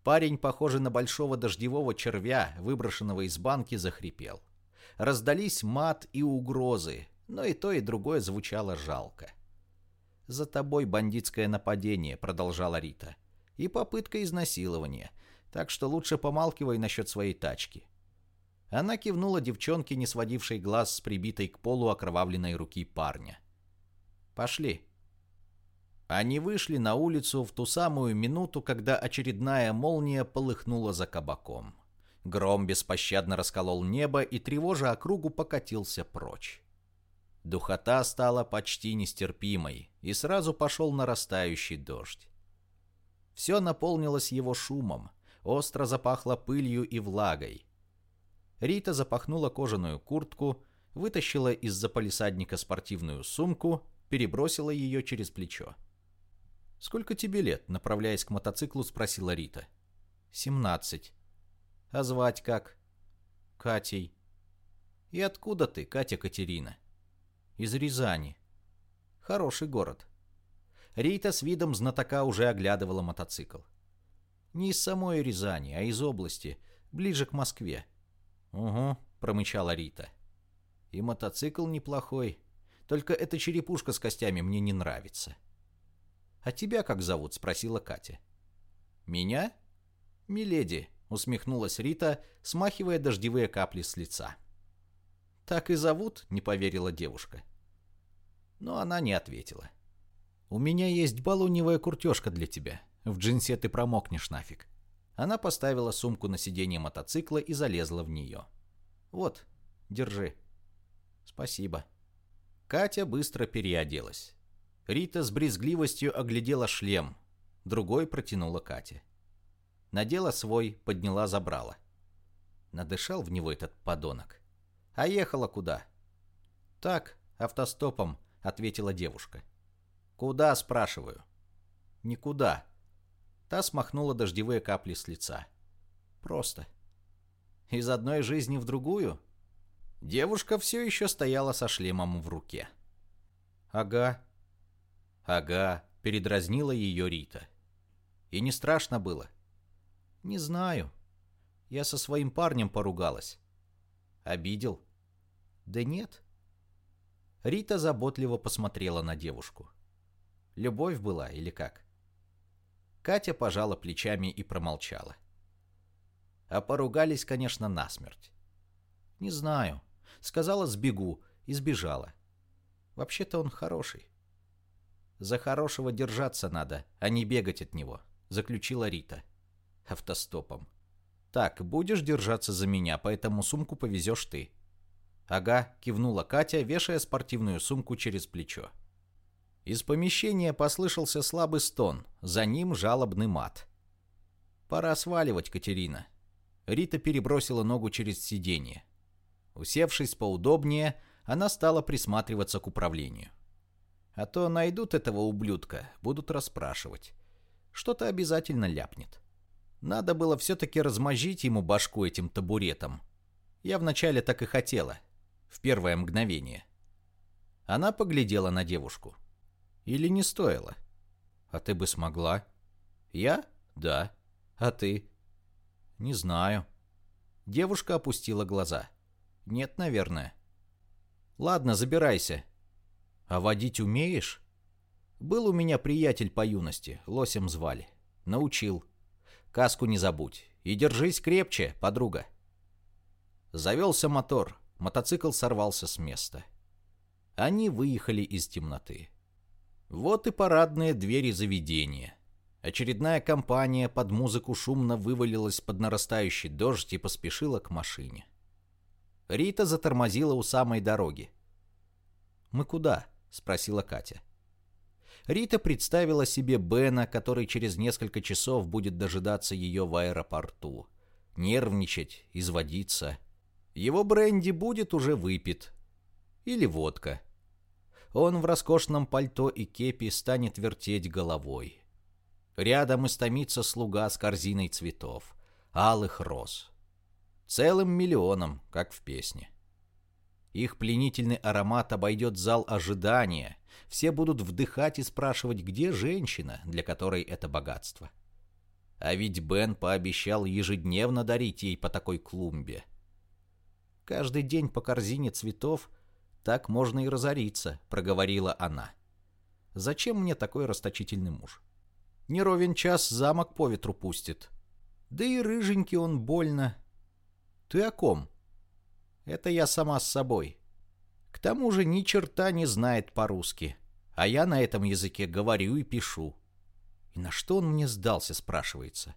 Парень, похожий на большого дождевого червя, выброшенного из банки, захрипел. Раздались мат и угрозы, но и то, и другое звучало жалко. «За тобой бандитское нападение», — продолжала Рита. «И попытка изнасилования так что лучше помалкивай насчет своей тачки». Она кивнула девчонке, не сводившей глаз с прибитой к полу окровавленной руки парня. «Пошли». Они вышли на улицу в ту самую минуту, когда очередная молния полыхнула за кабаком. Гром беспощадно расколол небо и, тревожа округу, покатился прочь. Духота стала почти нестерпимой, и сразу пошел нарастающий дождь. Все наполнилось его шумом, остро запахло пылью и влагой. Рита запахнула кожаную куртку, вытащила из-за палисадника спортивную сумку, перебросила ее через плечо. «Сколько тебе лет?» — направляясь к мотоциклу, спросила Рита. «Семнадцать». «А звать как?» «Катей». «И откуда ты, Катя Катерина?» «Из Рязани». «Хороший город». Рита с видом знатока уже оглядывала мотоцикл. «Не из самой Рязани, а из области, ближе к Москве». «Угу», — промычала Рита. «И мотоцикл неплохой, только эта черепушка с костями мне не нравится». «А тебя как зовут?» — спросила Катя. «Меня?» «Миледи», — усмехнулась Рита, смахивая дождевые капли с лица. «Так и зовут?» — не поверила девушка. Но она не ответила. «У меня есть балоневая куртежка для тебя. В джинсе ты промокнешь нафиг». Она поставила сумку на сиденье мотоцикла и залезла в нее. «Вот, держи». «Спасибо». Катя быстро переоделась. Рита с брезгливостью оглядела шлем, другой протянула Кате. Надела свой, подняла, забрала. Надышал в него этот подонок. А ехала куда? Так, автостопом, ответила девушка. Куда, спрашиваю? Никуда. Та смахнула дождевые капли с лица. Просто. Из одной жизни в другую? Девушка все еще стояла со шлемом в руке. Ага, «Ага», — передразнила ее Рита. «И не страшно было?» «Не знаю. Я со своим парнем поругалась». «Обидел?» «Да нет». Рита заботливо посмотрела на девушку. «Любовь была или как?» Катя пожала плечами и промолчала. А поругались, конечно, насмерть. «Не знаю. Сказала, сбегу, и сбежала. Вообще-то он хороший. «За хорошего держаться надо, а не бегать от него», — заключила Рита. Автостопом. «Так, будешь держаться за меня, поэтому сумку повезешь ты». «Ага», — кивнула Катя, вешая спортивную сумку через плечо. Из помещения послышался слабый стон, за ним жалобный мат. «Пора сваливать, Катерина». Рита перебросила ногу через сиденье. Усевшись поудобнее, она стала присматриваться к управлению. А то найдут этого ублюдка, будут расспрашивать. Что-то обязательно ляпнет. Надо было все-таки размозжить ему башку этим табуретом. Я вначале так и хотела. В первое мгновение. Она поглядела на девушку. Или не стоило? А ты бы смогла? Я? Да. А ты? Не знаю. Девушка опустила глаза. Нет, наверное. Ладно, забирайся. «А водить умеешь?» «Был у меня приятель по юности, лосем звали. Научил. Каску не забудь. И держись крепче, подруга». Завелся мотор, мотоцикл сорвался с места. Они выехали из темноты. Вот и парадные двери заведения. Очередная компания под музыку шумно вывалилась под нарастающий дождь и поспешила к машине. Рита затормозила у самой дороги. «Мы куда?» — спросила Катя. Рита представила себе Бена, который через несколько часов будет дожидаться ее в аэропорту. Нервничать, изводиться. Его бренди будет уже выпит. Или водка. Он в роскошном пальто и кепи станет вертеть головой. Рядом истомится слуга с корзиной цветов, алых роз. Целым миллионом, как в песне. Их пленительный аромат обойдет зал ожидания. Все будут вдыхать и спрашивать, где женщина, для которой это богатство. А ведь Бен пообещал ежедневно дарить ей по такой клумбе. Каждый день по корзине цветов так можно и разориться, проговорила она. Зачем мне такой расточительный муж? Не ровен час замок по ветру пустит. Да и рыженький он больно. Ты о ком? Это я сама с собой. К тому же ни черта не знает по-русски. А я на этом языке говорю и пишу. И на что он мне сдался, спрашивается.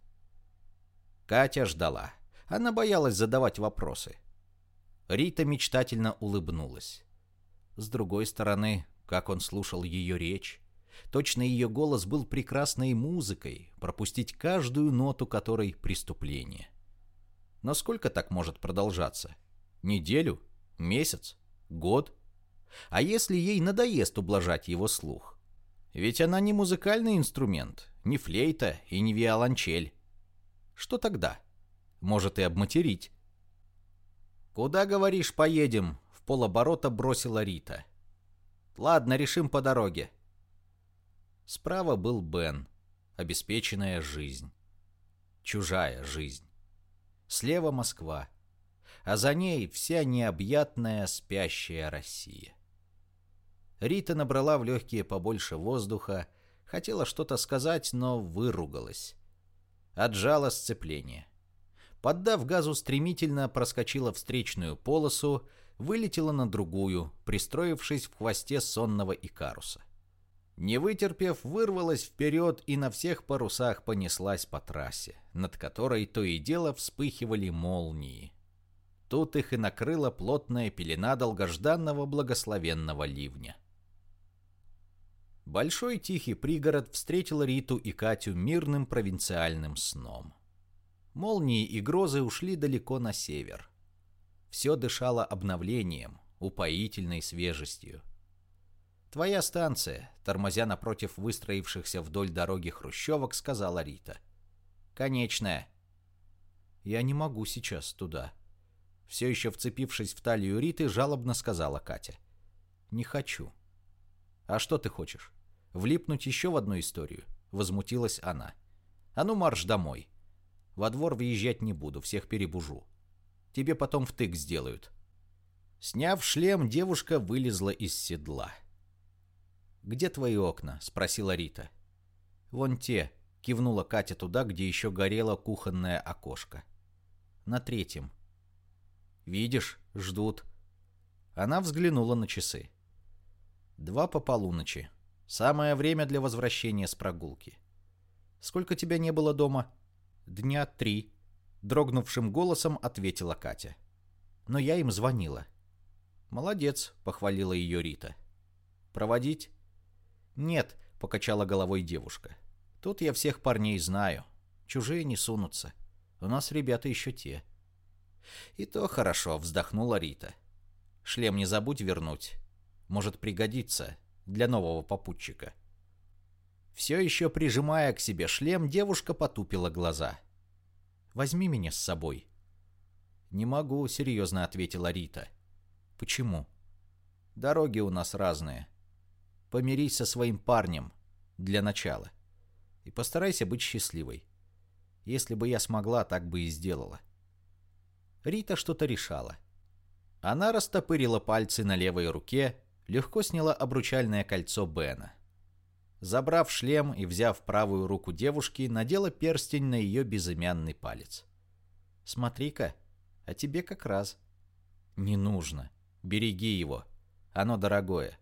Катя ждала. Она боялась задавать вопросы. Рита мечтательно улыбнулась. С другой стороны, как он слушал ее речь. Точно ее голос был прекрасной музыкой, пропустить каждую ноту которой преступление. Но сколько так может продолжаться? Неделю? Месяц? Год? А если ей надоест ублажать его слух? Ведь она не музыкальный инструмент, не флейта и не виолончель. Что тогда? Может и обматерить. «Куда, говоришь, поедем?» — в полоборота бросила Рита. «Ладно, решим по дороге». Справа был Бен, обеспеченная жизнь. Чужая жизнь. Слева Москва, а за ней вся необъятная спящая Россия. Рита набрала в легкие побольше воздуха, хотела что-то сказать, но выругалась. Отжала сцепление. Поддав газу, стремительно проскочила встречную полосу, вылетела на другую, пристроившись в хвосте сонного Икаруса. Не вытерпев, вырвалась вперед и на всех парусах понеслась по трассе, над которой то и дело вспыхивали молнии. Тут их и накрыла плотная пелена долгожданного благословенного ливня. Большой тихий пригород встретил Риту и Катю мирным провинциальным сном. Молнии и грозы ушли далеко на север. Все дышало обновлением, упоительной свежестью. «Твоя станция», — тормозя напротив выстроившихся вдоль дороги хрущевок, сказала Рита. «Конечная». «Я не могу сейчас туда». Все еще вцепившись в талию Риты, жалобно сказала Катя. «Не хочу». «А что ты хочешь? Влипнуть еще в одну историю?» Возмутилась она. «А ну марш домой. Во двор въезжать не буду, всех перебужу. Тебе потом втык сделают». Сняв шлем, девушка вылезла из седла. «Где твои окна?» — спросила Рита. «Вон те», — кивнула Катя туда, где еще горело кухонное окошко. «На третьем». «Видишь, ждут». Она взглянула на часы. Два по полуночи. Самое время для возвращения с прогулки. Сколько тебя не было дома? Дня три. Дрогнувшим голосом ответила Катя. Но я им звонила. Молодец, похвалила ее Рита. Проводить? Нет, покачала головой девушка. Тут я всех парней знаю. Чужие не сунутся. У нас ребята еще те. И то хорошо, вздохнула Рита. Шлем не забудь вернуть. Может пригодиться для нового попутчика. Все еще прижимая к себе шлем, девушка потупила глаза. «Возьми меня с собой». «Не могу», — серьезно ответила Рита. «Почему?» «Дороги у нас разные. Помирись со своим парнем. Для начала. И постарайся быть счастливой. Если бы я смогла, так бы и сделала». Рита что-то решала. Она растопырила пальцы на левой руке, легко сняла обручальное кольцо Бена. Забрав шлем и взяв правую руку девушки, надела перстень на ее безымянный палец. «Смотри-ка, а тебе как раз». «Не нужно. Береги его. Оно дорогое».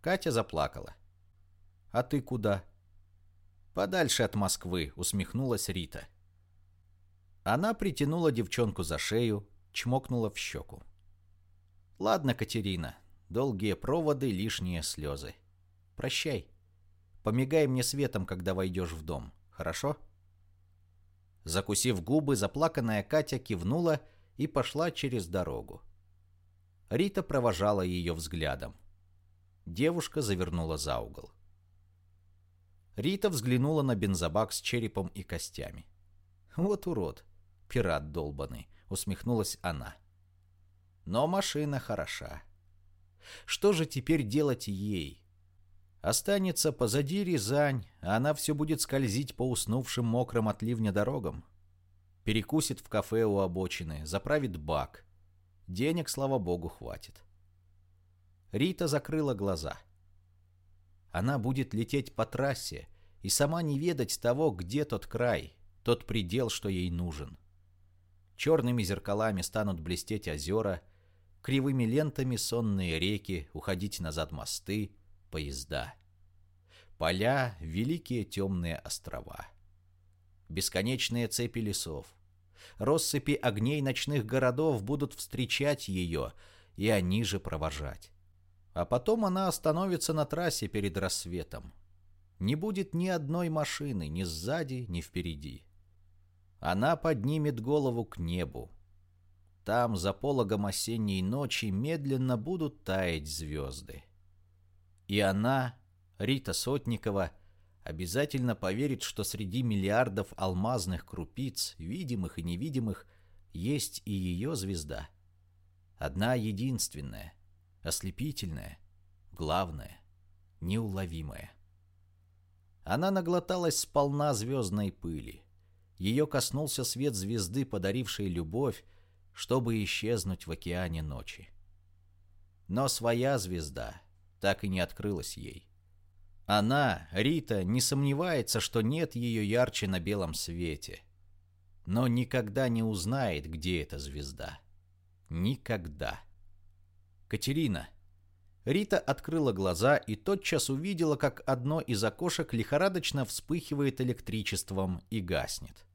Катя заплакала. «А ты куда?» «Подальше от Москвы», — усмехнулась Рита. Она притянула девчонку за шею, чмокнула в щеку. «Ладно, Катерина, Долгие проводы, лишние слезы. Прощай. Помигай мне светом, когда войдешь в дом. Хорошо? Закусив губы, заплаканная Катя кивнула и пошла через дорогу. Рита провожала ее взглядом. Девушка завернула за угол. Рита взглянула на бензобак с черепом и костями. «Вот урод, пират долбанный», — усмехнулась она. «Но машина хороша. Что же теперь делать ей? Останется позади Рязань, а она все будет скользить по уснувшим мокрым от ливня дорогам. Перекусит в кафе у обочины, заправит бак. Денег, слава богу, хватит. Рита закрыла глаза. Она будет лететь по трассе и сама не ведать того, где тот край, тот предел, что ей нужен. Черными зеркалами станут блестеть озера — кривыми лентами сонные реки, уходить назад мосты, поезда. Поля — великие темные острова. Бесконечные цепи лесов. Россыпи огней ночных городов будут встречать ее, и они же провожать. А потом она остановится на трассе перед рассветом. Не будет ни одной машины, ни сзади, ни впереди. Она поднимет голову к небу, там, за пологом осенней ночи, медленно будут таять звезды. И она Рита Сотникова обязательно поверит, что среди миллиардов алмазных крупиц, видимых и невидимых, есть и ее звезда. Одна единственная, ослепительная, главная, неуловимая. Она наглоталась сполна звездной пыли. Ее коснулся свет звезды, подарившей любовь, чтобы исчезнуть в океане ночи. Но своя звезда так и не открылась ей. Она, Рита, не сомневается, что нет ее ярче на белом свете. Но никогда не узнает, где эта звезда. Никогда. Катерина. Рита открыла глаза и тотчас увидела, как одно из окошек лихорадочно вспыхивает электричеством и гаснет.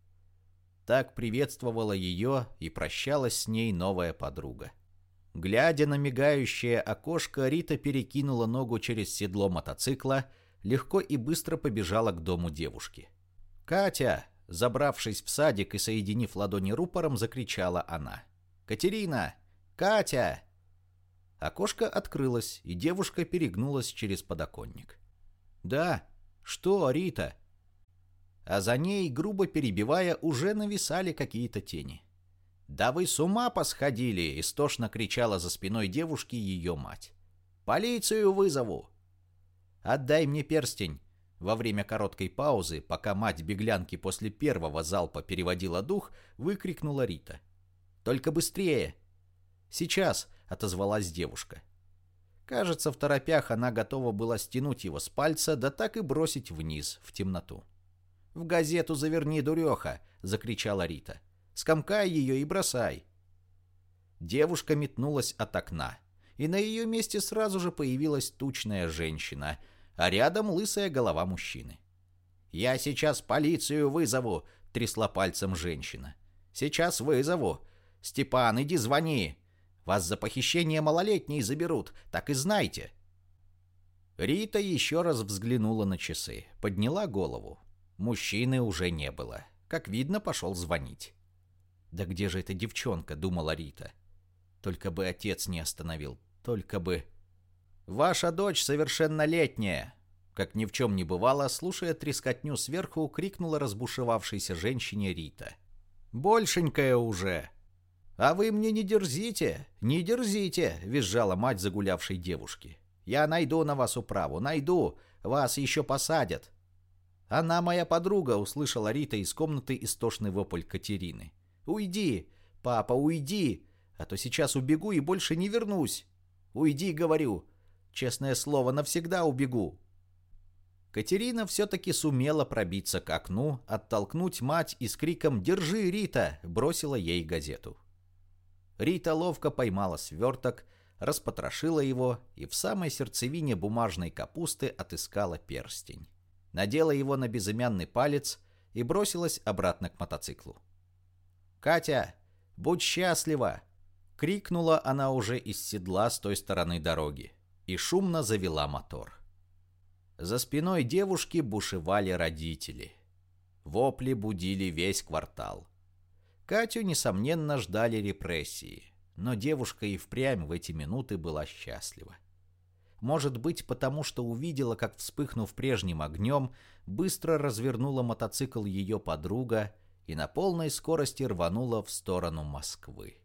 Так приветствовала ее и прощалась с ней новая подруга. Глядя на мигающее окошко, Рита перекинула ногу через седло мотоцикла, легко и быстро побежала к дому девушки. «Катя!» Забравшись в садик и соединив ладони рупором, закричала она. «Катерина! Катя!» Окошко открылось, и девушка перегнулась через подоконник. «Да, что, Рита?» А за ней, грубо перебивая, уже нависали какие-то тени. «Да вы с ума посходили!» — истошно кричала за спиной девушки ее мать. «Полицию вызову!» «Отдай мне перстень!» Во время короткой паузы, пока мать беглянки после первого залпа переводила дух, выкрикнула Рита. «Только быстрее!» «Сейчас!» отозвалась девушка. Кажется, в торопях она готова была стянуть его с пальца, да так и бросить вниз, в темноту. «В газету заверни, дуреха!» — закричала Рита. «Скомкай ее и бросай!» Девушка метнулась от окна, и на ее месте сразу же появилась тучная женщина, а рядом лысая голова мужчины. «Я сейчас полицию вызову!» — трясла пальцем женщина. «Сейчас вызову! Степан, иди звони!» Вас за похищение малолетней заберут, так и знайте». Рита еще раз взглянула на часы, подняла голову. Мужчины уже не было. Как видно, пошел звонить. «Да где же эта девчонка?» — думала Рита. «Только бы отец не остановил. Только бы...» «Ваша дочь совершеннолетняя!» Как ни в чем не бывало, слушая трескотню сверху, крикнула разбушевавшейся женщине Рита. «Большенькая уже!» «А вы мне не дерзите, не дерзите!» — визжала мать загулявшей девушки. «Я найду на вас управу, найду! Вас еще посадят!» «Она моя подруга!» — услышала Рита из комнаты истошный вопль Катерины. «Уйди! Папа, уйди! А то сейчас убегу и больше не вернусь! Уйди, говорю! Честное слово, навсегда убегу!» Катерина все-таки сумела пробиться к окну, оттолкнуть мать и с криком «Держи, Рита!» бросила ей газету. Рита ловко поймала сверток, распотрошила его и в самой сердцевине бумажной капусты отыскала перстень. Надела его на безымянный палец и бросилась обратно к мотоциклу. «Катя, будь счастлива!» — крикнула она уже из седла с той стороны дороги и шумно завела мотор. За спиной девушки бушевали родители. Вопли будили весь квартал. Катю, несомненно, ждали репрессии, но девушка и впрямь в эти минуты была счастлива. Может быть, потому что увидела, как, вспыхнув прежним огнем, быстро развернула мотоцикл ее подруга и на полной скорости рванула в сторону Москвы.